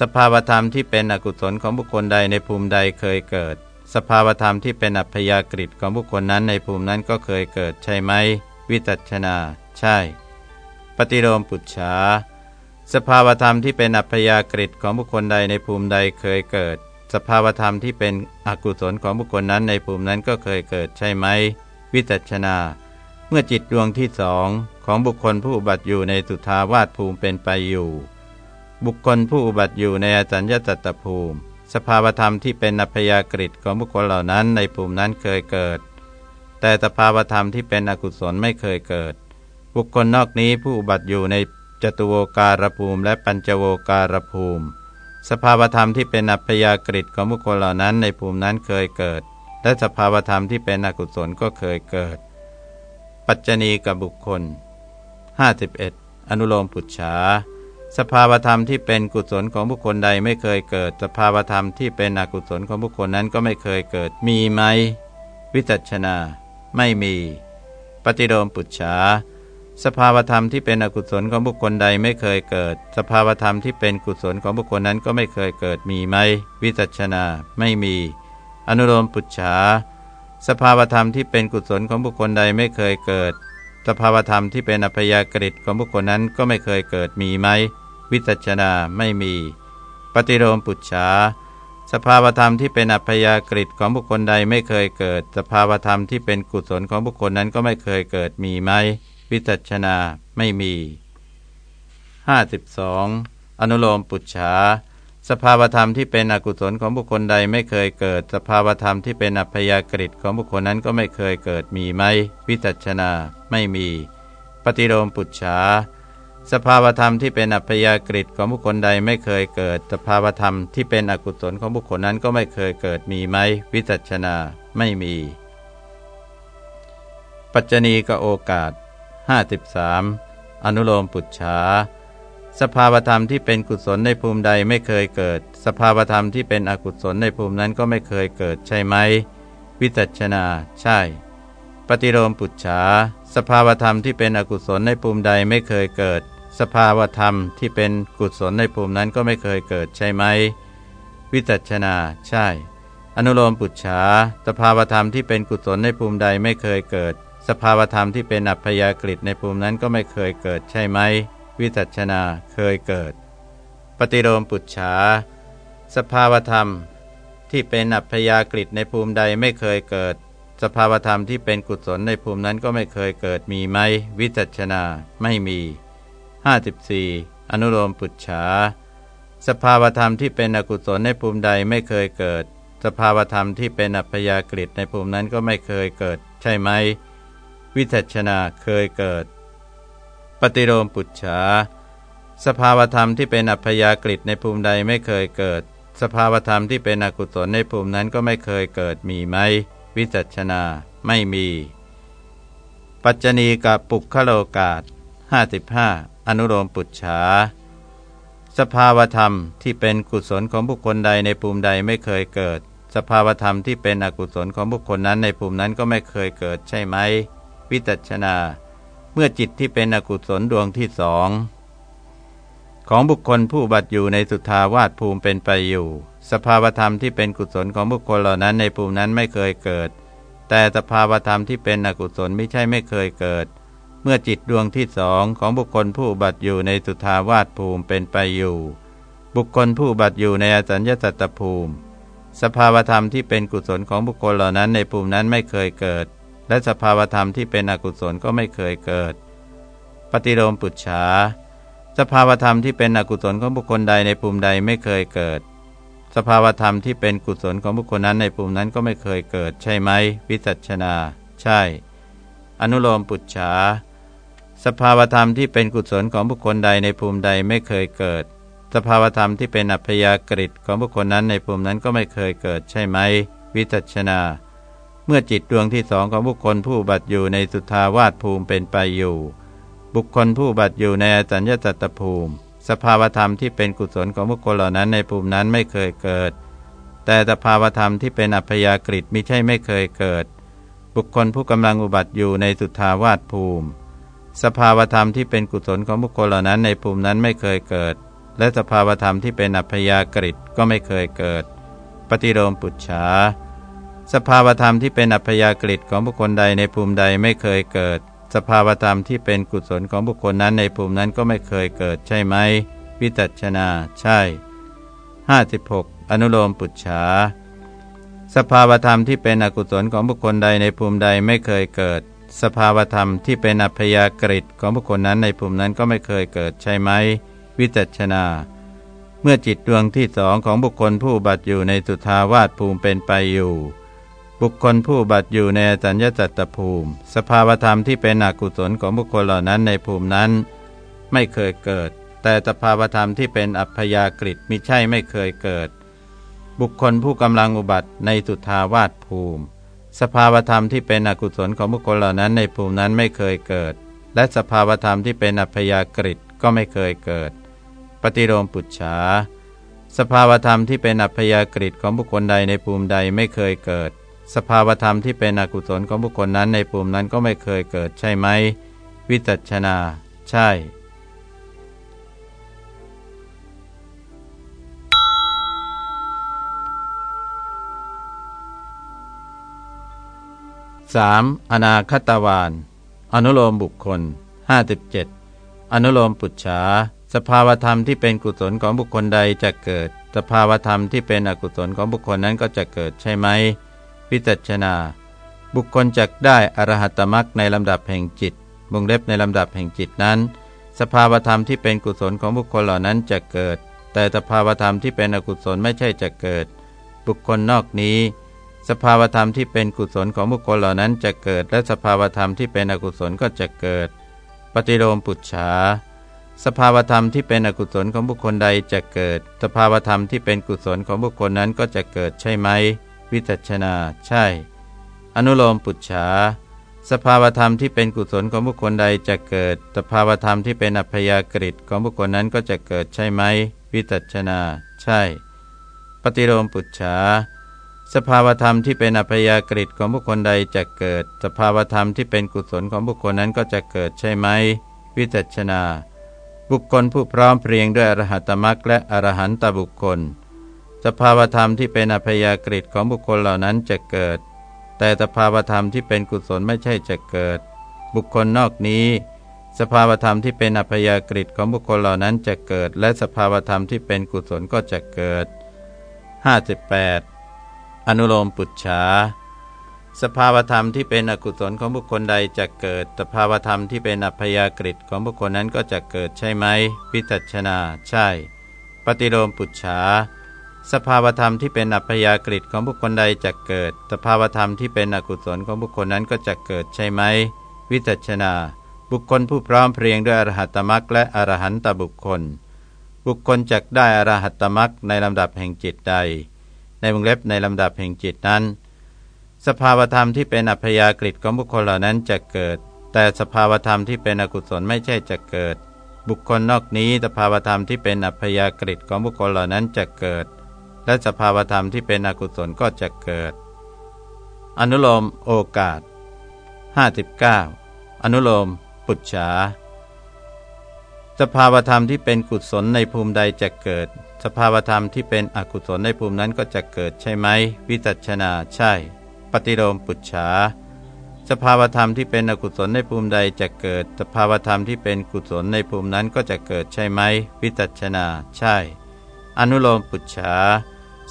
สภาวธรรมที่เป็นอกุศลของบุคคลใดในภูมิใดเคยเกิด สภาวธรรมที่เป็นอัพยากฤิของบุคคลนั้นในภูมินั้นก็เคยเกิดใช่ไหม วิจัชนา ใช่ ปฏิโลมปุจฉาสภาวธรรมที่เป็นอัพยากฤิของบุคคลใดในภูมิใดเคยเกิด สภาวธรรมที่เป็นอกุศลของบุคคลนั้นในภูมินั้นก็เคยเกิดใช่ไหม วิจัชนา เมื่อจิตดวงที่สองของบุคคลผู้อุบัติอยู่ในสุทาวาสภูมิเป็นไปอยู่ บุคคลผู้อุบัติอยู่ในอสัญญาตตภูมิ สภาวธรรมที่เป็นอัพยากฤิของบุคคลเหล่านั้นในภูมินั้นเคยเกิด แต่สภาวธรรมที่เป็นอกุศลไม่เคยเกิด บุคคลนอกนี้ผู้อุบัติอยู่ในจตุโวการภูมิและปัญจโวการภูมิ สภาวธรรมที่เป็นอัพยากฤิของบุคคลเหล่านั้นในภูมินั้นเคยเกิด และสภาวธรรมที่เป็นอกุศลก็เคยเกิด ปัจจณีกับบุคคล 51. อนุโลมปุจฉาสภาวธรรมที่เป็นกุศลของบุคคลใดไม่เคยเกิด สภาวธรรมที่เป็นอกุศลของบุคคลนั้นก็ไม่เคยเกิด มีไหม วิจัชนา ไม่มี ปฏิโลมปุจฉา สภาวธรรมที่เป็นอกุศลของบุคคลใดไม่เคยเกิด สภาวธรรมที่เป็นกุศลของบุคคลนั้นก็ไม่เคยเกิดมีไหม วิจัชนา ไม่มี อนุโลมปุจฉา สภาวธรรมที่เป็นกุศลของบุคคลใดไม่เคยเกิด สภาวธรรมที่เป็นอัพยากฤิของบุคคลนั้นก็ไม่เคยเกิดมีไหม วิจัชนาไม่มี ปฏิโลมปุจฉาสภาวธรรมที่เป็นอัพยากฤิของบุคคลใดไม่เคยเกิด สภาวธรรมที่เป็นกุศลของบุคคลนั้นก็ไม่เคยเกิดมีไหม วิจัชนาไม่มี 52. อนุโลมปุจฉาสภาวธรรมที่เป็นอกุศลของบุคคลใดไม่เคยเกิด สภาวธรรมที่เป็นอัพยากฤิของบุคคลนั้นก็ไม่เคยเกิดมีไหม วิจัชนาไม่มี ปฏิโลมปุจฉาสภาวธรรมที่เป็นอัพยากฤิของบุคคลใดไม่เคยเกิด สภาวธรรมที่เป็นอกุศลของบุคคลนั้นก็ไม่เคยเกิดมีไหม วิจัชนาไม่มี ปัจจณีกโอกาส 53 อนุโลมปุจฉาสภาวธรรมที่เป็นกุศลในภูมิใดไม่เคยเกิด สภาวธรรมที่เป็นอกุศลในภูมินั้นก็ไม่เคยเกิดใช่ไหม วิจัชนา ใช่ ปฏิโลมปุจฉาสภาวธรรมที่เป็นอกุศลในภูมิใดไม่เคยเกิด สภาวธรรมที่เป็นกุศลในภูมินั้นก็ไม่เคยเกิดใช่ไหม วิจัชนา ใช่ อนุโลมปุจฉาสภาวธรรมที่เป็นกุศลในภูมิใดไม่เคยเกิด สภาวธรรมที่เป็นอัพยากฤิในภูมินั้นก็ไม่เคยเกิดใช่ไหม วิจัชนาเคยเกิด ปฏิโลมปุจฉาสภาวธรรมที่เป็นอัพยากฤิในภูมิใดไม่เคยเกิด สภาวธรรมที่เป็นกุศลในภูมินั้นก็ไม่เคยเกิดมีไหม วิจัชนาไม่มี 54. อนุโลมปุจฉาสภาวธรรมที่เป็นอกุศลในภูมิใดไม่เคยเกิด สภาวธรรมที่เป็นอัพยากฤิในภูมินั้นก็ไม่เคยเกิด ใช่ไหม วิจัชนาเคยเกิด ปฏิโลมปุจฉาสภาวธรรมที่เป็นอัพยากฤิในภูมิใดไม่เคยเกิด สภาวธรรมที่เป็นอกุศลในภูมินั้นก็ไม่เคยเกิดมีไหม วิจัชนาไม่มี ปัจจณีกับปุคโลกาศ55 อนุโลมปุจฉาสภาวธรรมที่เป็นกุศลของบุคคลใดในภูมิใดไม่เคยเกิด สภาวธรรมที่เป็นอกุศลของบุคคลนั้นในภูมินั้นก็ไม่เคยเกิดใช่ไหม วิจัชนา เมื่อจิตที่เป็นอกุศลดวงที่สองของบุคคลผู้บัตอยู่ในสุทาวาสภูมิเป็นไปอยู่ สภาวธรรมที่เป็นกุศลของบุคคลเหล่านั้นในภูมินั้นไม่เคยเกิด แต่สภาวธรรมที่เป็นอกุศลไม่ใช่ไม่เคยเกิด เมื่อจิตดวงที่สองของบุคคลผู้บัตอยู่ในสุทาวาสภูมิเป็นไปอยู่ บุคคลผู้บัตอยู่ในอสัญญสัตตภูมิ สภาวธรรมที่เป็นกุศลของบุคคลเหล่านั้นในภูมินั้นไม่เคยเกิด และสภาวธรรมที่เป็นอกุศลก็ไม่เคยเกิด ปฏิโลมปุจฉา สภาวธรรมที่เป็นอกุศลของบุคคลใดในภูมิใดไม่เคยเกิด สภาวธรรมที่เป็นกุศลของบุคคลนั้นในภูมินั้นก็ไม่เคยเกิด ใช่ไหม วิจัชนา ใช่ อนุโลมปุจฉา สภาวธรรมที่เป็นกุศลของบุคคลใดในภูมิใดไม่เคยเกิด สภาวธรรมที่เป็นอัพยากฤิตของบุคคลนั้นในภูมินั้นก็ไม่เคยเกิด ใช่ไหม วิจัชนา เมื่อจิตดวงที่สองของบุคคลผู้บัตอยู่ในสุทาวาสภูมิเป็นไปอยู่ บุคคลผู้บัตอยู่ในอสัญญาตตภูมิ สภาวธรรมที่เป็นกุศลของบุคคลเหล่านั้นในภูมินั้นไม่เคยเกิด แต่สภาวธรรมที่เป็นอัพยากฤิมิใช่ไม่เคยเกิด บุคคลผู้กำลังอุบัติอยู่ในสุทาวาสภูมิ สภาวธรรมที่เป็นกุศลของบุคคลเหล่านั้นในภูมินั้นไม่เคยเกิด และสภาวธรรมที่เป็นอัพยากฤิก็ไม่เคยเกิด ปฏิโลมปุจฉา สภาวธรรมที่เป็นอัพยากฤิของบุคคลใดในภูมิใดไม่เคยเกิด สภาวธรรมที่เป็นกุศลของบุคคลนั้นในภูมินั้นก็ไม่เคยเกิดใช่ไหม วิจัชนา ใช่ 56 อนุโลมปุจฉาสภาวธรรมที่เป็นอกุศลของบุคคลใดในภูมิใดไม่เคยเกิด สภาวธรรมที่เป็นอัพยากฤิของบุคคลนั้นในภูมินั้นก็ไม่เคยเกิดใช่ไหม วิจัชนาเมื่อจิตดวงที่สองของบุคคลผู้บัตอยู่ในสุทาวาสภูมิเป็นไปอยู่ บุคคลผู้บัตอยู่ในสัญญจัตตภูมิ สภาวธรรมที่เป็นอกุศลของบุคคลเหล่านั้นในภูมินั้น ไม่เคยเกิด แต่สภาวธรรมที่เป็นอัพยากฤิมิใช่ไม่เคยเกิด บุคคลผู้กำลังอุบัติในสุทาวาสภูมิ สภาวธรรมที่เป็นอกุศลของบุคคลเหล่านั้นในภูมินั้นไม่เคยเกิด และสภาวธรรมที่เป็นอัพยากฤิก็ไม่เคยเกิดปปฏิโลมปุจฉาสภาวธรรมที่เป็นอัพยากฤิของบุคคลใดในภูมิใดไม่เคยเกิด สภาวธรรมที่เป็นอกุศลของบุคคลนั้นในภูมินั้นก็ไม่เคยเกิดใช่ไหม วิจัชนา ใช่ 3. อนาคตวาน อนุโลมบุคคล 57 อนุโลมปุจฉา สภาวธรรมที่เป็นกุศลของบุคคลใดจะเกิด สภาวธรรมที่เป็นอกุศลของบุคคลนั้นก็จะเกิดใช่ไหม พิจัชนา บุคคลจะได้อรหัตมรักในลำดับแห่งจิตวงเล็บในลำดับแห่งจิตนั้น สภาวธรรมที่เป็นกุศลของบุคคลเหล่านั้นจะเกิด แต่สภาวธรรมที่เป็นอกุศลไม่ใช่จะเกิด บุคคลนอกนี้ สภาวธรรมที่เป็นกุศลของบุคคลเหล่านั้นจะเกิด และสภาวธรรมที่เป็นอกุศลก็จะเกิด ปฏิโลมปุจฉาสภาวธรรมที่เป็นอกุศลของบุคคลใดจะเกิด สภาวธรรมที่เป็นกุศลของบุคคลนั้นก็จะเกิดใช่ไหม วิจัชนา ใช่ อนุโลมปุจฉา สภาวธรรมที่เป็นกุศลของบุคคลใดจะเกิด สภาวธรรมที่เป็นอัพยากฤิของบุคคลนั้นก็จะเกิดใช่ไหม วิจัชนา ใช่ ปฏิโลมปุจฉา สภาวธรรมที่เป็นอัพยากฤิของบุคคลใดจะเกิด สภาวธรรมที่เป็นกุศลของบุคคลนั้นก็จะเกิดใช่ไหม วิจัชนา บุคคลผู้พร้อมเพรียงด้วยอรหัตมรักและอรหันตบุคคล สภาวธรรมที่เป็นอัพยากฤิของบุคคลเหล่านั้นจะเกิด แต่สภาวธรรมที่เป็นกุศลไม่ใช่จะเกิด บุคคลนอกนี้ สภาวธรรมที่เป็นอัพยากฤิของบุคคลเหล่านั้นจะเกิด และสภาวธรรมที่เป็นกุศลก็จะเกิด 58 อนุโลมปุจฉาสภาวธรรมที่เป็นอกุศลของบุคคลใดจะเกิด สภาวธรรมที่เป็นอัพยากฤิของบุคคลนั้นก็จะเกิดใช่ไหมวิจัชนา ใช่ ปฏิโลมปุจฉา สภาวธรรมที่เป็นอัพยากฤิของบุคคลใดจะเกิด สภาวธรรมที่เป็นอกุศลของบุคคลนั้นก็จะเกิดใช่ไหม วิจัชนา บุคคลผู้พร้อมเพรียงด้วยอรหัตมรักและอรหันตบุคคล บุคคลจักได้อรหัตมรักในลำดับแห่งจิตใด ในวงเล็บในลำดับแห่งจิตนั้น สภาวธรรมที่เป็นอัพยากฤิของบุคคลเหล่านั้นจะเกิด แต่สภาวธรรมที่เป็นอกุศลไม่ใช่จะเกิด บุคคลนอกนี้สภาวธรรมที่เป็นอัพยากฤิของบุคคลเหล่านั้นจะเกิด และสภาวธรรมที่เป็นอกุศลก็จะเกิด อนุโลมโอกาส 59 อนุโลม ปุจฉาสภาวธรรมที่เป็นกุศลในภูมิใดจะเกิด สภาวธรรมที่เป็นอกุศลในภูมินั้นก็จะเกิดใช่ไหม วิจัชนาใช่ ปฏิโลมปุจฉาสภาวธรรมที่เป็นอกุศลในภูมิใดจะเกิด สภาวธรรมที่เป็นกุศลในภูมินั้นก็จะเกิดใช่ไหม วิจัชนาใช่ อนุโลมปุจฉา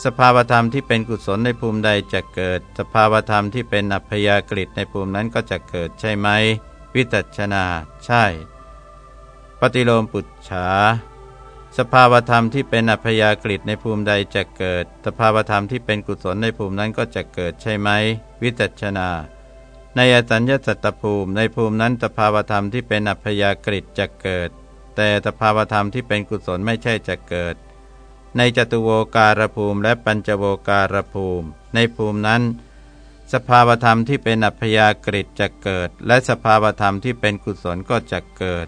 สภาวธรรมที่เป็นกุศลในภูมิใดจะเกิด สภาวธรรมที่เป็นอัพยากฤิในภูมินั้นก็จะเกิดใช่ไหม วิจัชนา ใช่ ปฏิโลมปุจฉา สภาวธรรมที่เป็นอัพยากฤิในภูมิใดจะเกิด สภาวธรรมที่เป็นกุศลในภูมินั้นก็จะเกิดใช่ไหม วิจัชนา ในอสัญญาสัตตภูมิในภูมินั้นสภาวธรรมที่เป็นอัพยากฤิจะเกิด แต่สภาวธรรมที่เป็นกุศลไม่ใช่จะเกิด ในจตุโวการภูมิและปัญจโวการภูมิ ในภูมินั้น สภาวธรรมที่เป็นอัพยากฤิจะเกิด และสภาวธรรมที่เป็นกุศลก็จะเกิด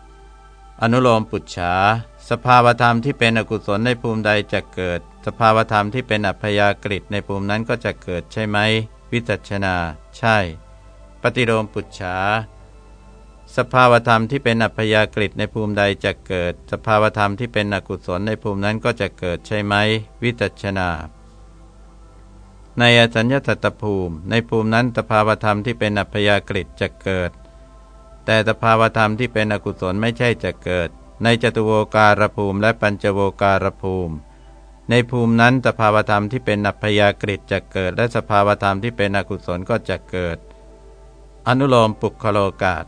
60 อนุโลมปุจฉาสภาวธรรมที่เป็นอกุศลในภูมิใดจะเกิด สภาวธรรมที่เป็นอัพยากฤิในภูมินั้นก็จะเกิดใช่ไหม วิจัชนา ใช่ ปฏิโลมปุจฉา สภาวธรรมที่เป็นอัพยากฤิในภูมิใดจะเกิด สภาวธรรมที่เป็นอกุศลในภูมินั้นก็จะเกิดใช่ไหม วิจัชนา ในอสัญญาตตภูมิ ในภูมินั้นสภาวธรรมที่เป็นอัพยากฤิจะเกิด แต่สภาวธรรมที่เป็นอกุศลไม่ใช่จะเกิด ในจตุโวการภูมิและปัญจโวการภูมิ ในภูมินั้นสภาวธรรมที่เป็นอัพยากฤิจะเกิด และสภาวธรรมที่เป็นอกุศลก็จะเกิด อนุโลมปุคโลกาศ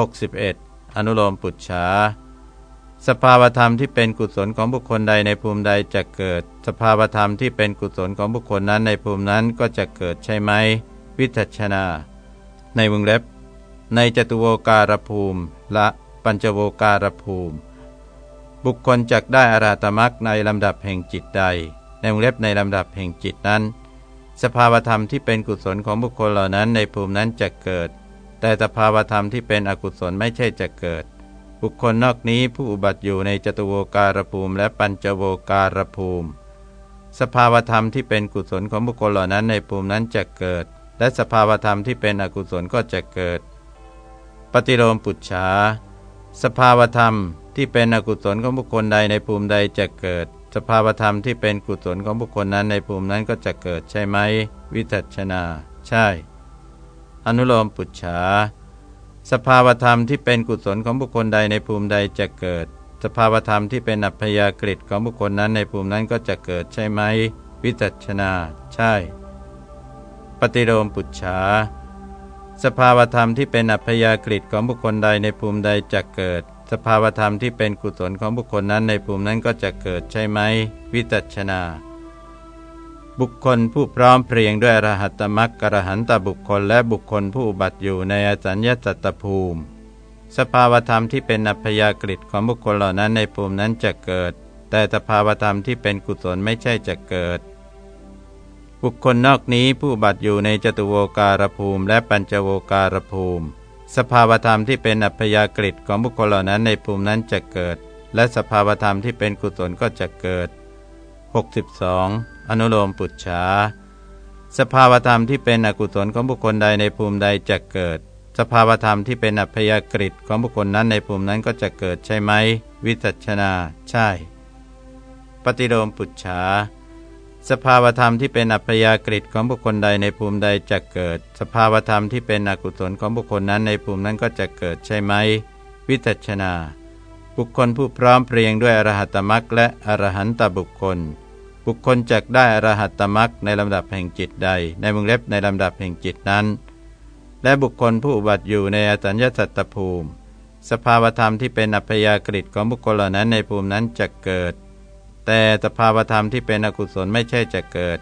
61 อนุโลมปุจฉาสภาวธรรมที่เป็นกุศลของบุคคลใดในภูมิใดจะเกิด สภาวธรรมที่เป็นกุศลของบุคคลนั้นในภูมินั้นก็จะเกิดใช่ไหม วิทัชนา ในวงเล็บ ในจตุโวการภูมิ ละปัญจโวการภูมิ บุคคลจักได้อาราตมักในลำดับแห่งจิตใด ในวงเล็บในลำดับแห่งจิตนั้น สภาวธรรมที่เป็นกุศลของบุคคลเหล่านั้นในภูมินั้นจะเกิด แต่สภาวธรรมที่เป็นอกุศลไม่ใช่จะเกิด บุคคลนอกนี้ผู้อุบัติอยู่ในจตุโวการภูมิและปัญจโวการภูมิ สภาวธรรมที่เป็นกุศลของบุคคลเหล่านั้นในภูมินั้นจะเกิด และสภาวธรรมที่เป็นอกุศลก็จะเกิด ปฏิโลมปุจฉาสภาวธรรมที่เป็นอกุศลของบุคคลใดในภูมิใดจะเกิด สภาวธรรมที่เป็นกุศลของบุคคลนั้นในภูมินั้นก็จะเกิดใช่ไหม วิจัชนา ใช่ อนุโลมปุจฉาสภาวธรรมที่เป็นกุศลของบุคคลใดในภูมิใดจะเกิด สภาวธรรมที่เป็นอัพยากฤิของบุคคลนั้นในภูมินั้นก็จะเกิดใช่ไหม วิจัชนา ใช่ ปฏิโลมปุจฉาสภาวธรรมที่เป็นอัพยากฤิของบุคคลใดในภูมิใดจะเกิด สภาวธรรมที่เป็นกุศลของบุคคลนั้นในภูมินั้นก็จะเกิดใช่ไหม วิจัชนา บุคคลผู้พร้อมเพรียงด้วยรหัตมรรคกรหันตบุคคลและบุคคลผู้บัติอยู่ในอสัญญจัตตภูมิ สภาวธรรมที่เป็นอัพยากฤิของบุคคลเหล่านั้นในภูมินั้นจะเกิด แต่สภาวธรรมที่เป็นกุศลไม่ใช่จะเกิด บุคคลนอกนี้ผู้บัติอยู่ในจตุโวการภูมิ และปัญจโวการภูมิ สภาวธรรมที่เป็นอัพยากฤิของบุคคลเหล่านั้นในภูมินั้นจะเกิด และสภาวธรรมที่เป็นกุศลก็จะเกิด 62 อนุโลมปุจฉาสภาวธรรมที่เป็นอกุศลของบุคคลใดในภูมิใดจะเกิด สภาวธรรมที่เป็นอัพยากฤิของบุคคลนั้นในภูมินั้นก็จะเกิดใช่ไหม วิจัชนา ใช่ ปฏิโลมปุจฉาสภาวธรรมที่เป็นอัพยากฤิของบุคคลใดในภูมิใดจะเกิด สภาวธรรมที่เป็นอกุศลของบุคคลนั้นในภูมินั้นก็จะเกิดใช่ไหม วิจัชนา บุคคลผู้พร้อมเพรียงด้วยอรหัตมรักและอรหันตบุคคล บุคคลจักได้อรหัตตมักในลำดับแห่งจิตใด ในมึงเล็บในลำดับแห่งจิตนั้น และบุคคลผู้อุบัติอยู่ในอสัญญาสัตตภูมิ สภาวธรรมที่เป็นอัพยากฤิของบุคคลเหล่านั้นในภูมินั้นจะเกิด แต่สภาวธรรมที่เป็นอกุศลไม่ใช่จะเกิด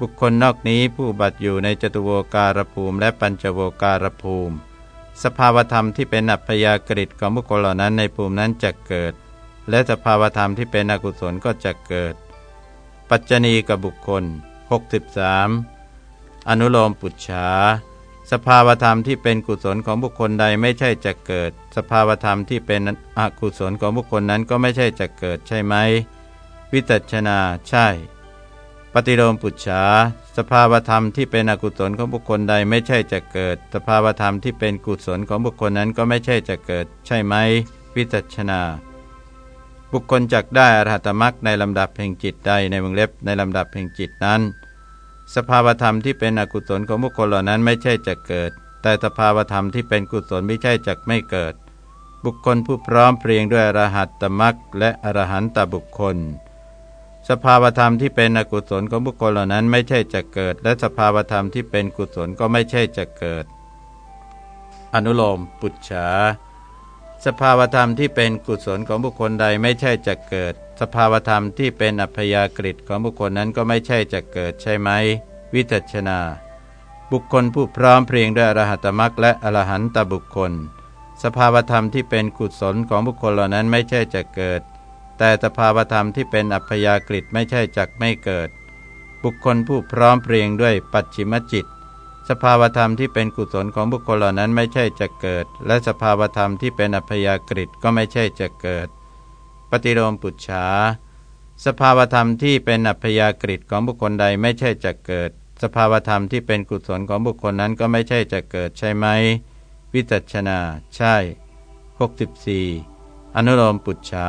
บุคคลนอกนี้ผู้บัติอยู่ในจตุโวการภูมิ และปัญจโวการภูมิ สภาวธรรมที่เป็นอัพยากฤิของบุคคลเหล่านั้นในภูมินั้นจะเกิด และสภาวธรรมที่เป็นอกุศลก็จะเกิด ปัจจณีกับบุคคล 63 อนุโลมปุจฉาสภาวธรรมที่เป็นกุศลของบุคคลใดไม่ใช่จะเกิด สภาวธรรมที่เป็นอกุศลของบุคคลนั้นก็ไม่ใช่จะเกิดใช่ไหม วิตัชนาใช่ ปฏิโลมปุจฉาสภาวธรรมที่เป็นอกุศลของบุคคลใดไม่ใช่จะเกิด สภาวธรรมที่เป็นกุศลของบุคคลนั้นก็ไม่ใช่จะเกิด ใช่ไหม วิตัชนา บุคคลจักได้อรหัตมรักในลำดับแห่งจิตใดในวงเล็บในลำดับแห่งจิตนั้น สภาวธรรมที่เป็นอกุศลของบุคคลเหล่านั้นไม่ใช่จะเกิด แต่สภาวธรรมที่เป็นกุศลไม่ใช่จักไม่เกิด บุคคลผู้พร้อมเพรียงด้วยอรหัตตมรักและอรหันตบุคคล สภาวธรรมที่เป็นอกุศลของบุคคลเหล่านั้นไม่ใช่จะเกิด และสภาวธรรมที่เป็นกุศลก็ไม่ใช่จะเกิด อนุโลม ปุจฉา สภาวธรรมที่เป็นกุศลของบุคคลใดไม่ใช่จะเกิด สภาวธรรมที่เป็นอัพยากฤิของบุคคลนั้นก็ไม่ใช่จะเกิดใช่ไหม วิจัชนา บุคคลผู้พร้อมเพรียงด้วยอรหัตมรักและอรหันตบุคคล สภาวธรรมที่เป็นกุศลของบุคคลเหล่านั้นไม่ใช่จะเกิด แต่สภาวธรรมที่เป็นอัพยากฤิไม่ใช่จักไม่เกิด บุคคลผู้พร้อมเพรียงด้วยปัจฉิมจิต สภาวธรรมที่เป็นกุศลของบุคคลเหล่านั้นไม่ใช่จะเกิด และสภาวธรรมที่เป็นอัพยากฤิก็ไม่ใช่จะเกิด ปฏิโลมปุจฉาสภาวธรรมที่เป็นอัพยากฤิของบุคคลใดไม่ใช่จะเกิด สภาวธรรมที่เป็นกุศลของบุคคลนั้นก็ไม่ใช่จะเกิดใช่ไหม วิจัชนา ใช่ 64 อนุโลมปุจฉา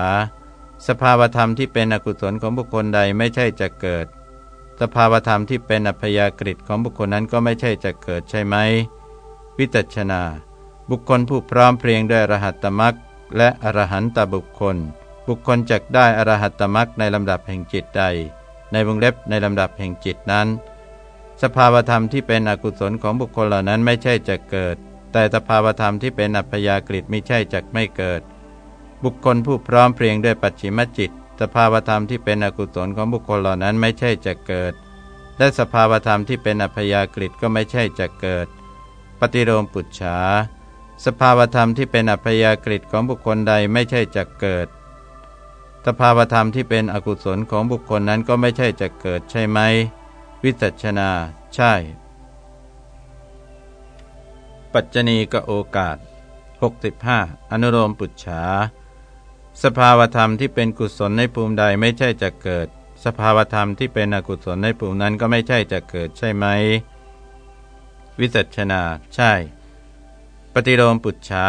สภาวธรรมที่เป็นอกุศลของบุคคลใดไม่ใช่จะเกิด สภาวธรรมที่เป็นอัพยากฤิของบุคคลนั้นก็ไม่ใช่จะเกิดใช่ไหม วิจัชนา บุคคลผู้พร้อมเพรียงด้วยอรหัตตมักและอรหันตบุคคล บุคคลจักได้อรหัตตมักในลำดับแห่งจิตใด ในวงเล็บในลำดับแห่งจิตนั้น สภาวธรรมที่เป็นอกุศลของบุคคลเหล่านั้นไม่ใช่จะเกิด แต่สภาวธรรมที่เป็นอัพยากฤิไม่ใช่จักไม่เกิด บุคคลผู้พร้อมเพรียงด้วยปัจฉิมจิต สภาวธรรมที่เป็นอกุศลของบุคคลเหล่านั้นไม่ใช่จะเกิด และสภาวธรรมที่เป็นอัพยากฤิก็ไม่ใช่จะเกิด ปฏิโลมปุจฉาสภาวธรรมที่เป็นอัพยากฤิของบุคคลใดไม่ใช่จะเกิด สภาวธรรมที่เป็นอกุศลของบุคคลนั้นก็ไม่ใช่จะเกิดใช่ไหม วิจัชนา ใช่ ปัจจณีกโอกาส 65 อนุโลมปุจฉา สภาวธรรมที่เป็นกุศลในภูมิใดไม่ใช่จะเกิด สภาวธรรมที่เป็นอกุศลในภูมินั้นก็ไม่ใช่จะเกิดใช่ไหม วิจัชนา ใช่ ปฏิโลมปุจฉา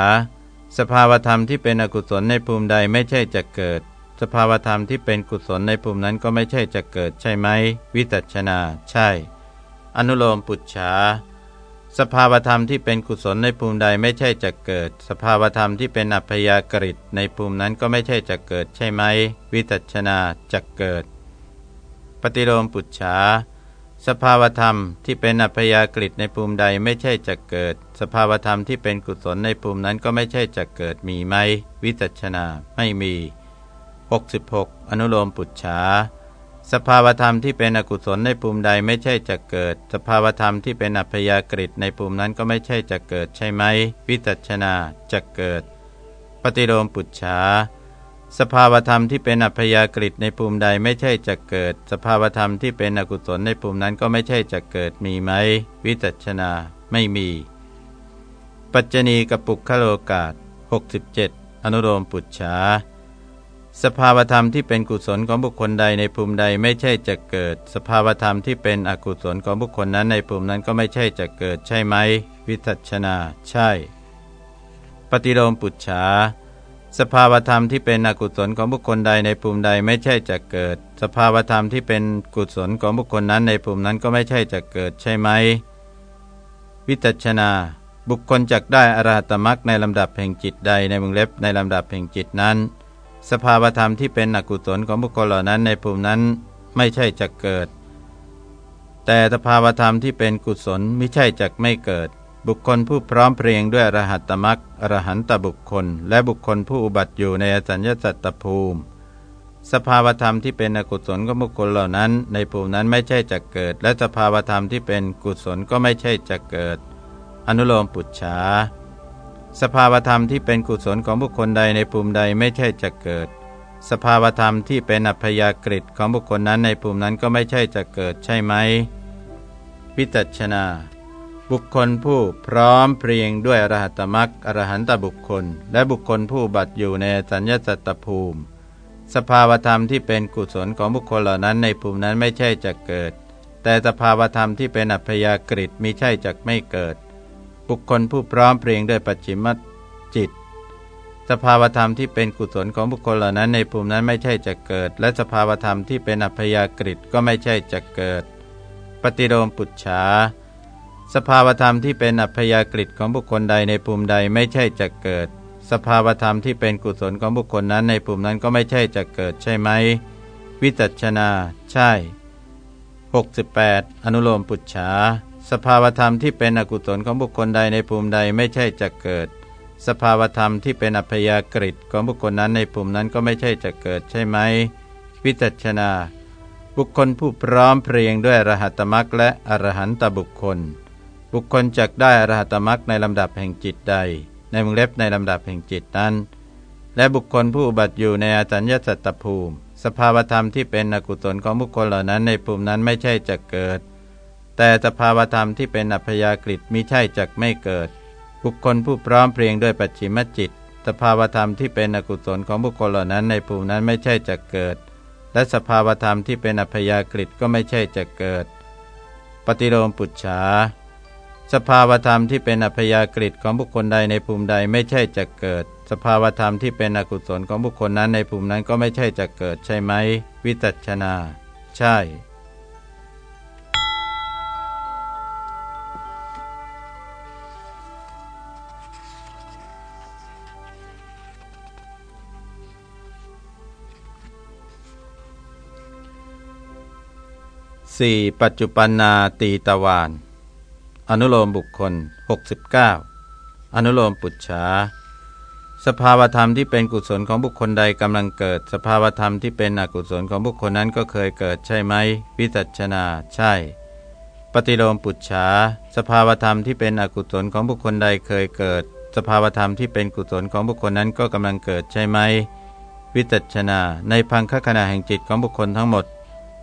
สภาวธรรมที่เป็นอกุศลในภูมิใดไม่ใช่จะเกิด สภาวธรรมที่เป็นกุศลในภูมินั้นก็ไม่ใช่จะเกิดใช่ไหม วิจัชนา ใช่ อนุโลมปุจฉา สภาวธรรมที่เป็นกุศลในภูมิใดไม่ใช่จะเกิด สภาวธรรมที่เป็นอัพยากฤิในภูมินั้นก็ไม่ใช่จะเกิดใช่ไหม วิตัชนาจะเกิด ปฏิโลมปุจฉาสภาวธรรมที่เป็นอัพยากฤิในภูมิใดไม่ใช่จะเกิด สภาวธรรมที่เป็นกุศลในภูมินั้นก็ไม่ใช่จะเกิดมีไหม วิตัชนาไม่มี 66 อนุโลมปุจฉา สภาวธรรมที่เป็นอกุศลในภูมิใดไม่ใช่จะเกิด สภาวธรรมที่เป็นอัพยากฤิในภูมินั้นก็ไม่ใช่จะเกิดใช่ไหม วิจัชนาจะเกิด ปฏิโลมปุจฉาสภาวธรรมที่เป็นอัพยากฤิในภูมิใดไม่ใช่จะเกิด สภาวธรรมที่เป็นอกุศลในภูมินั้นก็ไม่ใช่จะเกิดมีไหม วิจัชนาไม่มี ปัจจณีกปุคคโลกาศ67 อนุโลมปุจฉา สภาวธรรมที่เป็นกุศลของบุคคลใดในภูมิใดไม่ใช่จะเกิด สภาวธรรมที่เป็นอกุศลของบุคคลนั้นในภูมินั้นก็ไม่ใช่จะเกิดใช่ไหม วิทัชนา ใช่ ปฏิโลมปุจฉาสภาวธรรมที่เป็นอกุศลของบุคคลใดในภูมิใดไม่ใช่จะเกิด สภาวธรรมที่เป็นกุศลของบุคคลนั้นในภูมินั้นก็ไม่ใช่จะเกิดใช่ไหม วิตัชนา บุคคลจักได้อรหัตมรักในลำดับแห่งจิตใดในมึงเล็บในลำดับแห่งจิตนั้น สภาวธรรมที่เป็นอกุศลของบุคคลเหล่านั้นในภูมินั้นไม่ใช่จะเกิด แต่สภาวธรรมที่เป็นกุศลไม่ใช่จะไม่เกิด บุคคลผู้พร้อมเพรียงด้วยอรหัตตมักอรหันตบุคคล และบุคคลผู้อุบัติอยู่ในอสัญญาสัตตภูมิ สภาวธรรมที่เป็นอกุศลของบุคคลเหล่านั้น ในภูมินั้นไม่ใช่จะเกิด และสภาวธรรมที่เป็นกุศลก็ไม่ใช่จะเกิด อนุโลมปุจฉา สภาวธรรมที่เป็นกุศลของบุคคลใดในภูมิใดไม่ใช่จะเกิด สภาวธรรมที่เป็นอัพยากฤิของบุคคลนั้นในภูมินั้นก็ไม่ใช่จะเกิดใช่ไหมวิจัชนา บุคคลผู้พร้อมเพรียงด้วยอรหัตมรักอรหันตบุคคล และบุคคลผู้บัตอยู่ในสัญญาสัตตภูมิ สภาวธรรมที่เป็นกุศลของบุคคลเหล่านั้นในภูมินั้นไม่ใช่จะเกิด แต่สภาวธรรมที่เป็นอัพยากฤิมิใช่จะไม่เกิด บุคคลผู้พร้อมเพรียงด้วยปัจฉิมจิต สภาวธรรมที่เป็นกุศลของบุคคลเหล่านั้นในภูมินั้นไม่ใช่จะเกิด และสภาวธรรมที่เป็นอัพยากฤิก็ไม่ใช่จะเกิด ปฏิโลมปุจฉาสภาวธรรมที่เป็นอัพยากฤิของบุคคลใดในภูมิใดไม่ใช่จะเกิด สภาวธรรมที่เป็นกุศลของบุคคลนั้นในภูมินั้นก็ไม่ใช่จะเกิดใช่ไหม วิจัชนา ใช่ 68 อนุโลมปุจฉา สภาวธรรมที่เป็นอกุศลของบุคคลใดในภูมิใดไม่ใช่จะเกิด สภาวธรรมที่เป็นอัพยากฤิของบุคคลนั้นในภูมินั้นก็ไม่ใช่จะเกิดใช่ไหมวิจัชนา บุคคลผู้พร้อมเพรียงด้วยรหัตมรักและอรหันตบุคคล บุคคลจักได้อรหัตมรักในลำดับแห่งจิตใด ในมงเล็บในลำดับแห่งจิตนั้น และบุคคลผู้บัติอยู่ในอาจารยสัตตภูมิ สภาวธรรมที่เป็นอกุศลของบุคคลเหล่านั้นในภูมินั้นไม่ใช่จะเกิด แต่สภาวธรรมที่เป็นอัพยากฤิมิใช่จักไม่เกิด บุคคลผู้พร้อมเพรียงด้วยปัจฉิมจิต สภาวธรรมที่เป็นอกุศลของบุคคลเหล่านั้นในภูมินั้นไม่ใช่จะเกิด และสภาวธรรมที่เป็นอัพยากฤิก็ไม่ใช่จะเกิด ปฏิโลมปุจฉาสภาวธรรมที่เป็นอัพยากฤิของบุคคลใดในภูมิใดไม่ใช่จะเกิด สภาวธรรมที่เป็นอกุศลของบุคคลนั้นในภูมินั้นก็ไม่ใช่จะเกิดใช่ไหม วิจัชนา ใช่ สี่ปัจจุปันนาตีตวานอนุโลมบุคคล 69 อนุโลมปุจฉาสภาวธรรมที่เป็นกุศลของบุคคลใดกำลังเกิด สภาวธรรมที่เป็นอกุศลของบุคคลนั้นก็เคยเกิดใช่ไหมวิจัชนาใช่ ปฏิโลมปุจฉาสภาวธรรมที่เป็นอกุศลของบุคคลใดเคยเกิด สภาวธรรมที่เป็นกุศลของบุคคลนั้นก็กำลังเกิดใช่ไหมวิจัชนา ในพังคขณะแห่งจิตของบุคคลทั้งหมด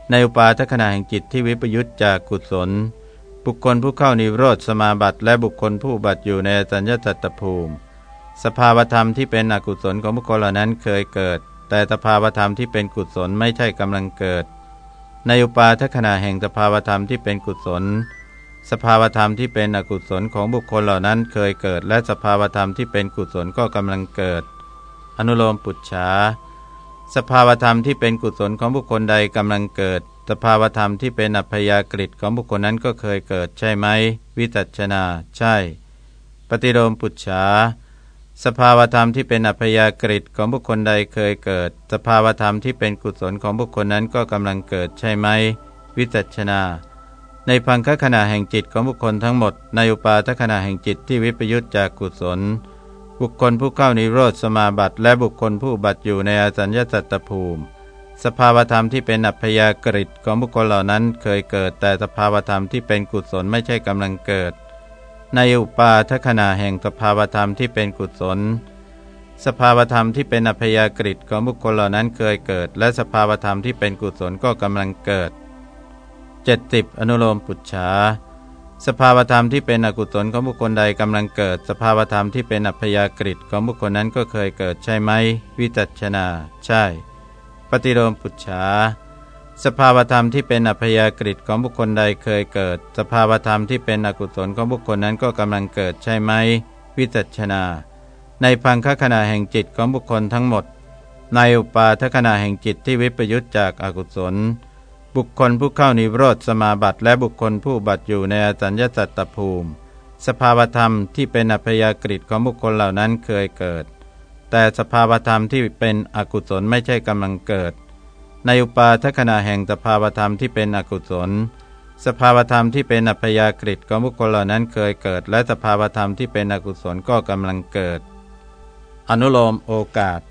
ในอุปาทขณะแห่งจิตที่วิปยุตจากกุศล บุคคลผู้เข้านิโรธสมาบัติและบุคคลผู้บัติอยู่ในสัญญาตตภูมิ สภาวธรรมที่เป็นอกุศลของบุคคลเหล่านั้นเคยเกิด แต่สภาวธรรมที่เป็นกุศลไม่ใช่กำลังเกิด ในอุปาทขณะแห่งสภาวธรรมที่เป็นกุศล สภาวธรรมที่เป็นอกุศลของบุคคลเหล่านั้นเคยเกิด และสภาวธรรมที่เป็นกุศลก็กำลังเกิด อนุโลมปุจฉา สภาวธรรมที่เป็นกุศลของบุคคลใดกำลังเกิด สภาวธรรมที่เป็นอัพยากฤิของบุคคลนั้นก็เคยเกิดใช่ไหม วิจัชนา ใช่ ปฏิโลมปุจฉาสภาวธรรมที่เป็นอัพยากฤิของบุคคลใดเคยเกิด สภาวธรรมที่เป็นกุศลของบุคคลนั้นก็กำลังเกิดใช่ไหม วิจัชนา ในพังคขณะแห่งจิตของบุคคลทั้งหมด ในอุปาทขณะแห่งจิตที่วิปยุตจากกุศล บุคคลผู้เข้านิโรธสมาบัติ และบุคคลผู้บัติอยู่ในอสัญญาสัตตภูมิ สภาวธรรมที่เป็นอัพยากฤิของบุคคลเหล่านั้นเคยเกิด แต่สภาวธรรมที่เป็นกุศลไม่ใช่กำลังเกิด ในอุปาทขณะแห่งสภาวธรรมที่เป็นกุศล สภาวธรรมที่เป็นอัพยากฤิของบุคคลเหล่านั้นเคยเกิด และสภาวธรรมที่เป็นกุศลก็กำลังเกิด 70 อนุโลมปุจฉา สภาวธรรมที่เป็นอกุศลของบุคคลใดกำลังเกิด สภาวธรรมที่เป็นอัพยากฤิของบุคคลนั้นก็เคยเกิดใช่ไหม วิจัชนา ใช่ ปฏิโลมปุจฉาสภาวธรรมที่เป็นอัพยากฤิของบุคคลใดเคยเกิด สภาวธรรมที่เป็นอกุศลของบุคคลนั้นก็กำลังเกิดใช่ไหม วิจัชนา ในพังคขณะแห่งจิตของบุคคลทั้งหมด ในอุปาทขณะแห่งจิตที่วิปยุตจากอากุศล บุคคลผู้เข้านิโรธสมาบัติและบุคคลผู้บัติอยู่ในอสัญญาสัตตภูมิ สภาวธรรมที่เป็นอัพยากฤิของบุคคลเหล่านั้นเคยเกิด แต่สภาวธรรมที่เป็นอกุศลไม่ใช่กำลังเกิด ในอุปาทขณะแห่งสภาวธรรมที่เป็นอกุศล สภาวธรรมที่เป็นอัพยากฤิของบุคคลเหล่านั้นเคยเกิด และสภาวธรรมที่เป็นอกุศลก็กำลังเกิด อนุโลมโอกาส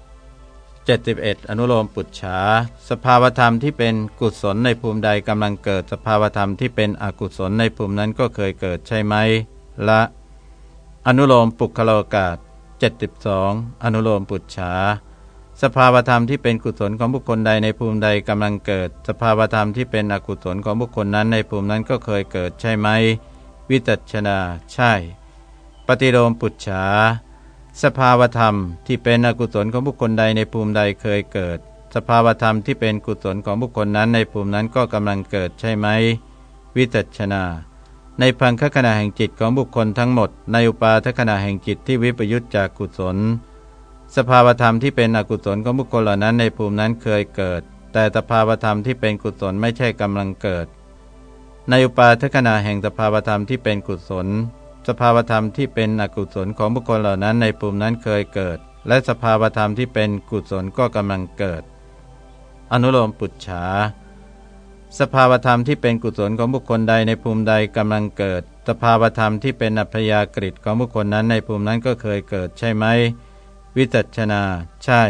71 อนุโลมปุจฉาสภาวธรรมที่เป็นกุศลในภูมิใดกำลังเกิด สภาวธรรมที่เป็นอกุศลในภูมินั้นก็เคยเกิดใช่ไหมละ อนุโลมปุคโลกาศ72 อนุโลมปุจฉาสภาวธรรมที่เป็นกุศลของบุคคลใดในภูมิใดกำลังเกิด สภาวธรรมที่เป็นอกุศลของบุคคลนั้นในภูมินั้นก็เคยเกิดใช่ไหม วิจัชนาใช่ ปฏิโลมปุจฉา สภาวธรรมที่เป็นอกุศลของบุคคลใดในภูมิใดเคยเกิด สภาวธรรมที่เป็นกุศลของบุคคลนั้นในภูมินั้นก็กำลังเกิดใช่ไหม วิจัชนา ในพังคขณะแห่งจิตของบุคคลทั้งหมด ในอุปาทขณะแห่งจิตที่วิปยุตจากกุศล สภาวธรรมที่เป็นอกุศลของบุคคลเหล่านั้นในภูมินั้นเคยเกิด แต่สภาวธรรมที่เป็นกุศลไม่ใช่กำลังเกิด ในอุปาทขณะแห่งสภาวธรรมที่เป็นกุศล สภาวธรรมที่เป็นอกุศลของบุคคลเหล่านั้นในปุ่มนั้นเคยเกิด และสภาวธรรมที่เป็นกุศลก็กำลังเกิด อนุโลมปุจฉาสภาวธรรมที่เป็นกุศลของบุคคลใดในภูมิใดกำลังเกิด สภาวธรรมที่เป็นอัพยากฤิของบุคคลนั้นในภูมินั้นก็เคยเกิดใช่ไหม วิจัชนา ใช่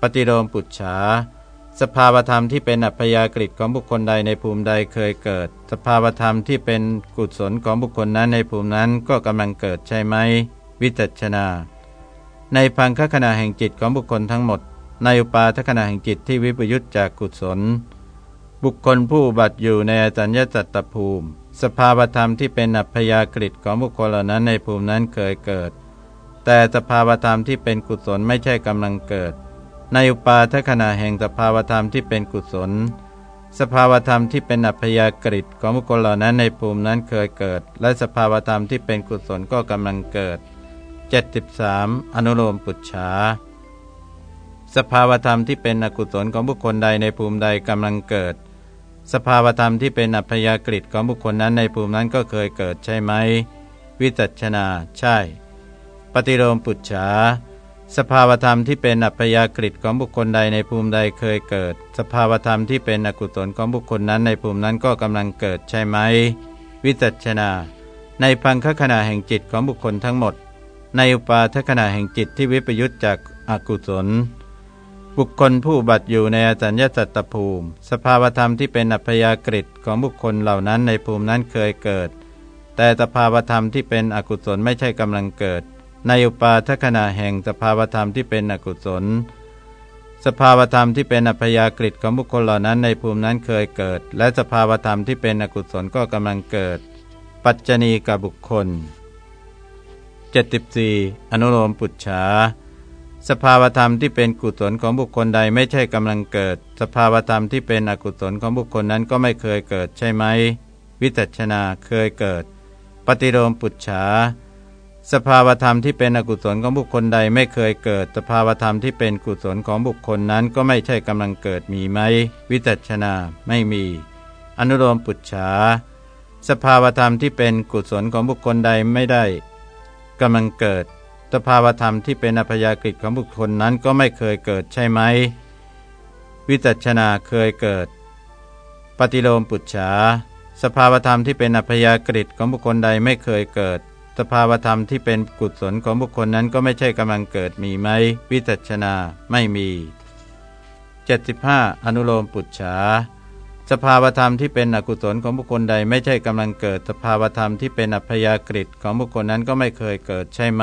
ปฏิโลมปุจฉา สภาวธรรมที่เป็นอัพยากฤิของบุคคลใดในภูมิใดเคยเกิด สภาวธรรมที่เป็นกุศลของบุคคลนั้นในภูมินั้นก็กำลังเกิดใช่ไหม วิจัชนา ในพังคขณะแห่งจิตของบุคคลทั้งหมด ในอุปาทขณะแห่งจิตที่วิปยุตจากกุศล บุคคลผู้บัตอยู่ในอจัญญจัตตภูมิ สภาวธรรมที่เป็นอัพยากฤิของบุคคลเหล่านั้นในภูมินั้นเคยเกิด แต่สภาวธรรมที่เป็นกุศลไม่ใช่กำลังเกิด ในอุปาทขณะแห่งสภาวธรรมที่เป็นกุศล สภาวธรรมที่เป็นอัพยากฤิของบุคคลเหล่านั้นในภูมินั้นเคยเกิด และสภาวธรรมที่เป็นกุศลก็กำลังเกิด 73 อนุโลมปุจฉาสภาวธรรมที่เป็นอกุศลของบุคคลใดในภูมิใดกำลังเกิด สภาวธรรมที่เป็นอัพยากฤิของบุคคลนั้นในภูมินั้นก็เคยเกิดใช่ไหม วิจัชนา ใช่ ปฏิโลมปุจฉา สภาวธรรมที่เป็นอัพยากฤิของบุคคลใดในภูมิใดเคยเกิด สภาวธรรมที่เป็นอกุศลของบุคคลนั้นในภูมินั้นก็กำลังเกิดใช่ไหม วิจัชนา ในพังคขณะแห่งจิตของบุคคลทั้งหมด ในอุปาทขณะแห่งจิตที่วิปยุตจากอากุศล บุคคลผู้บัตอยู่ในอจัญญาสัตตภูมิ สภาวธรรมที่เป็นอัพยากฤิของบุคคลเหล่านั้นในภูมินั้นเคยเกิด แต่สภาวธรรมที่เป็นอกุศลไม่ใช่กำลังเกิด ในอุปาทขณะแห่งสภาวธรรมที่เป็นอกุศล สภาวธรรมที่เป็นอัพยากฤิของบุคคลเหล่านั้นในภูมินั้นเคยเกิด และสภาวธรรมที่เป็นอกุศลก็กำลังเกิด ปัจจณีกับบุคคล 74 อนุโลมปุจฉาสภาวธรรมที่เป็นกุศลของบุคคลใดไม่ใช่กำลังเกิด สภาวธรรมที่เป็นอกุศลของบุคคลนั้นก็ไม่เคยเกิดใช่ไหม วิจัชนาเคยเกิด ปฏิโลมปุจฉา สภาวธรรมที่เป็นอกุศลของบุคคลใดไม่เคยเกิด สภาวธรรมที่เป็นกุศลของบุคคลนั้นก็ไม่ใช่กำลังเกิดมีไหม วิจัชนาไม่มี อนุโลมปุจฉาสภาวธรรมที่เป็นกุศลของบุคคลใดไม่ได้กำลังเกิด สภาวธรรมที่เป็นอัพยากฤิของบุคคลนั้นก็ไม่เคยเกิดใช่ไหม วิจัชนาเคยเกิด ปฏิโลมปุจฉาสภาวธรรมที่เป็นอัพยากฤิของบุคคลใดไม่เคยเกิด สภาวธรรมที่เป็นกุศลของบุคคลนั้นก็ไม่ใช่กำลังเกิดมีไหม วิจัชนาไม่มี 75 อนุโลมปุจฉาสภาวธรรมที่เป็นอกุศลของบุคคลใดไม่ใช่กำลังเกิด สภาวธรรมที่เป็นอัพยากฤิของบุคคลนั้นก็ไม่เคยเกิดใช่ไหม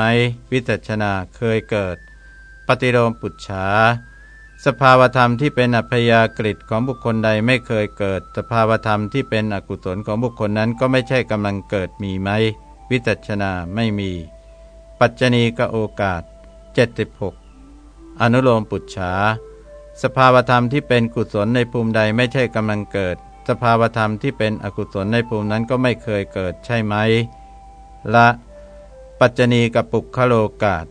วิจัชนาเคยเกิด ปฏิโลมปุจฉาสภาวธรรมที่เป็นอัพยากฤิของบุคคลใดไม่เคยเกิด สภาวธรรมที่เป็นอกุศลของบุคคลนั้นก็ไม่ใช่กำลังเกิดมีไหม วิจัชนาไม่มี ปัจจณีกโอกาส 76 อนุโลมปุจฉาสภาวธรรมที่เป็นกุศลในภูมิใดไม่ใช่กำลังเกิด สภาวธรรมที่เป็นอกุศลในภูมินั้นก็ไม่เคยเกิดใช่ไหม ละ ปัจจณีกับปุคโลกาศ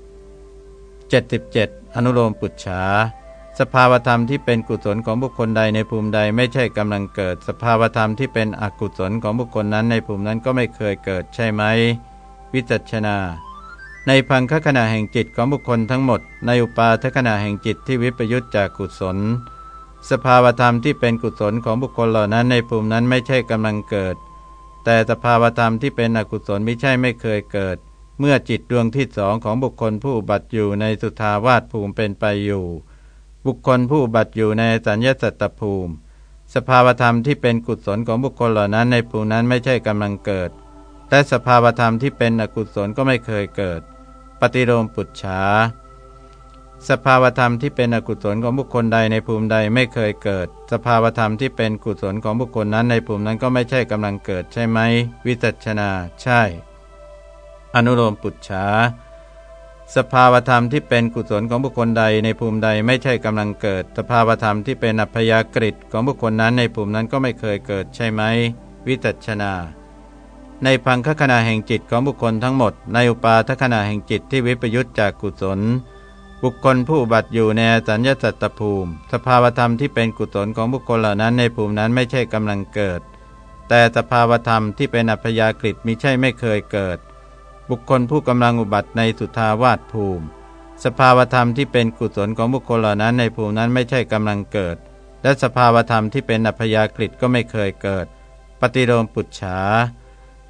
77 อนุโลมปุจฉา สภาวธรรมที่เป็นกุศลของบุคคลใดในภูมิใดไม่ใช่กำลังเกิด สภาวธรรมที่เป็นอกุศลของบุคคลนั้นในภูมินั้นก็ไม่เคยเกิดใช่ไหม วิจัชนา ในพังคขณะแห่งจิตของบุคคลทั้งหมด ในอุปาทขณะแห่งจิตที่วิปยุตจากกุศล สภาวธรรมที่เป็นกุศลของบุคคลเหล่านั้นในภูมินั้นไม่ใช่กำลังเกิด แต่สภาวธรรมที่เป็นอกุศลไม่ใช่ไม่เคยเกิด เมื่อจิตดวงที่สองของบุคคลผู้บัติอยู่ในสุทาวาสภูมิเป็นไปอยู่ บุคคลผู้บัติอยู่ในสัญญาสัตตภูมิ สภาวธรรมที่เป็นกุศลของบุคคลเหล่านั้นในภูมินั้นไม่ใช่กำลังเกิดแต่สภาวธรรมที่เป็นอกุศลก็ไม่เคยเกิด ปฏิโลมปุจฉาสภาวธรรมที่เป็นอกุศลของบุคคลใดในภูมิใดไม่เคยเกิด สภาวธรรมที่เป็นกุศลของบุคคลนั้นในภูมินั้นก็ไม่ใช่กำลังเกิดใช่ไหม วิจัชนา ใช่ อนุโลมปุจฉา สภาวธรรมที่เป็นกุศลของบุคคลใดในภูมิใดไม่ใช่กำลังเกิด สภาวธรรมที่เป็นอัพยากฤิของบุคคลนั้นในภูมินั้นก็ไม่เคยเกิดใช่ไหม วิจัชนา ในพังคขณะแห่งจิตของบุคคลทั้งหมด ในอุปาทขณะแห่งจิตที่วิปยุตจากกุศล บุคคลผู้บัติอยู่ในสัญญาสัตตภูมิ สภาวธรรมที่เป็นกุศลของบุคคลเหล่านั้นในภูมินั้นไม่ใช่กำลังเกิด แต่สภาวธรรมที่เป็นอัพยากฤิมิใช่ไม่เคยเกิด บุคคลผู้กำลังอุบัติในสุทาวาสภูมิ สภาวธรรมที่เป็นกุศลของบุคคลเหล่านั้นในภูมินั้นไม่ใช่กำลังเกิด และสภาวธรรมที่เป็นอัพยากฤิก็ไม่เคยเกิด ปฏิโลมปุจฉา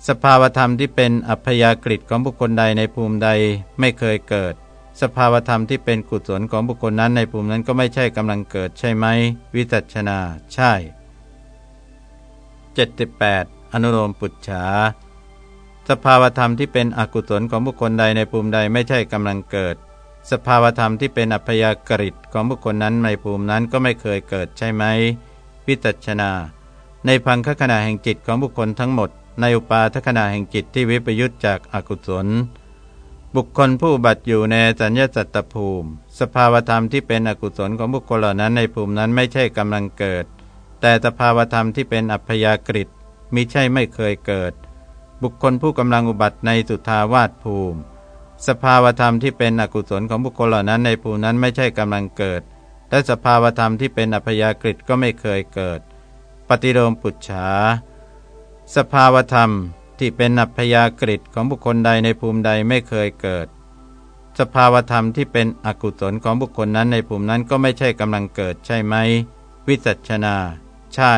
สภาวธรรมที่เป็นอัพยากฤิของบุคคลใดในภูมิใดไม่เคยเกิด สภาวธรรมที่เป็นกุศลของบุคคลนั้นในภูมินั้นก็ไม่ใช่กำลังเกิดใช่ไหม วิจัชนา ใช่ 78 อนุโลมปุจฉา สภาวธรรมที่เป็นอกุศลของบุคคลใดในภูมิใดไม่ใช่กำลังเกิด สภาวธรรมที่เป็นอัพยากฤิของบุคคลนั้นในภูมินั้นก็ไม่เคยเกิดใช่ไหมวิจัชนา ในพังคขณะแห่งจิตของบุคคลทั้งหมด ในอุปาทขณะแห่งจิตที่วิปยุตจากอากุศล บุคคลผู้บัติอยู่ในสัญญาสัตตภูมิ สภาวธรรมที่เป็นอกุศลของบุคคลเหล่านั้นในภูมินั้นไม่ใช่กำลังเกิด แต่สภาวธรรมที่เป็นอัพยากฤิมิใช่ไม่เคยเกิด บุคคลผู้กำลังอุบัติในสุทาวาสภูมิ สภาวธรรมที่เป็นอกุศลของบุคคลเหล่านั้นในภูมินั้นไม่ใช่กำลังเกิด และสภาวธรรมที่เป็นอัพยากฤิก็ไม่เคยเกิด ปฏิโลมปุจฉา สภาวธรรมที่เป็นอัพยากฤิของบุคคลใดในภูมิใดไม่เคยเกิด สภาวธรรมที่เป็นอกุศลของบุคคลนั้นในภูมินั้นก็ไม่ใช่กำลังเกิดใช่ไหม วิจัชนา ใช่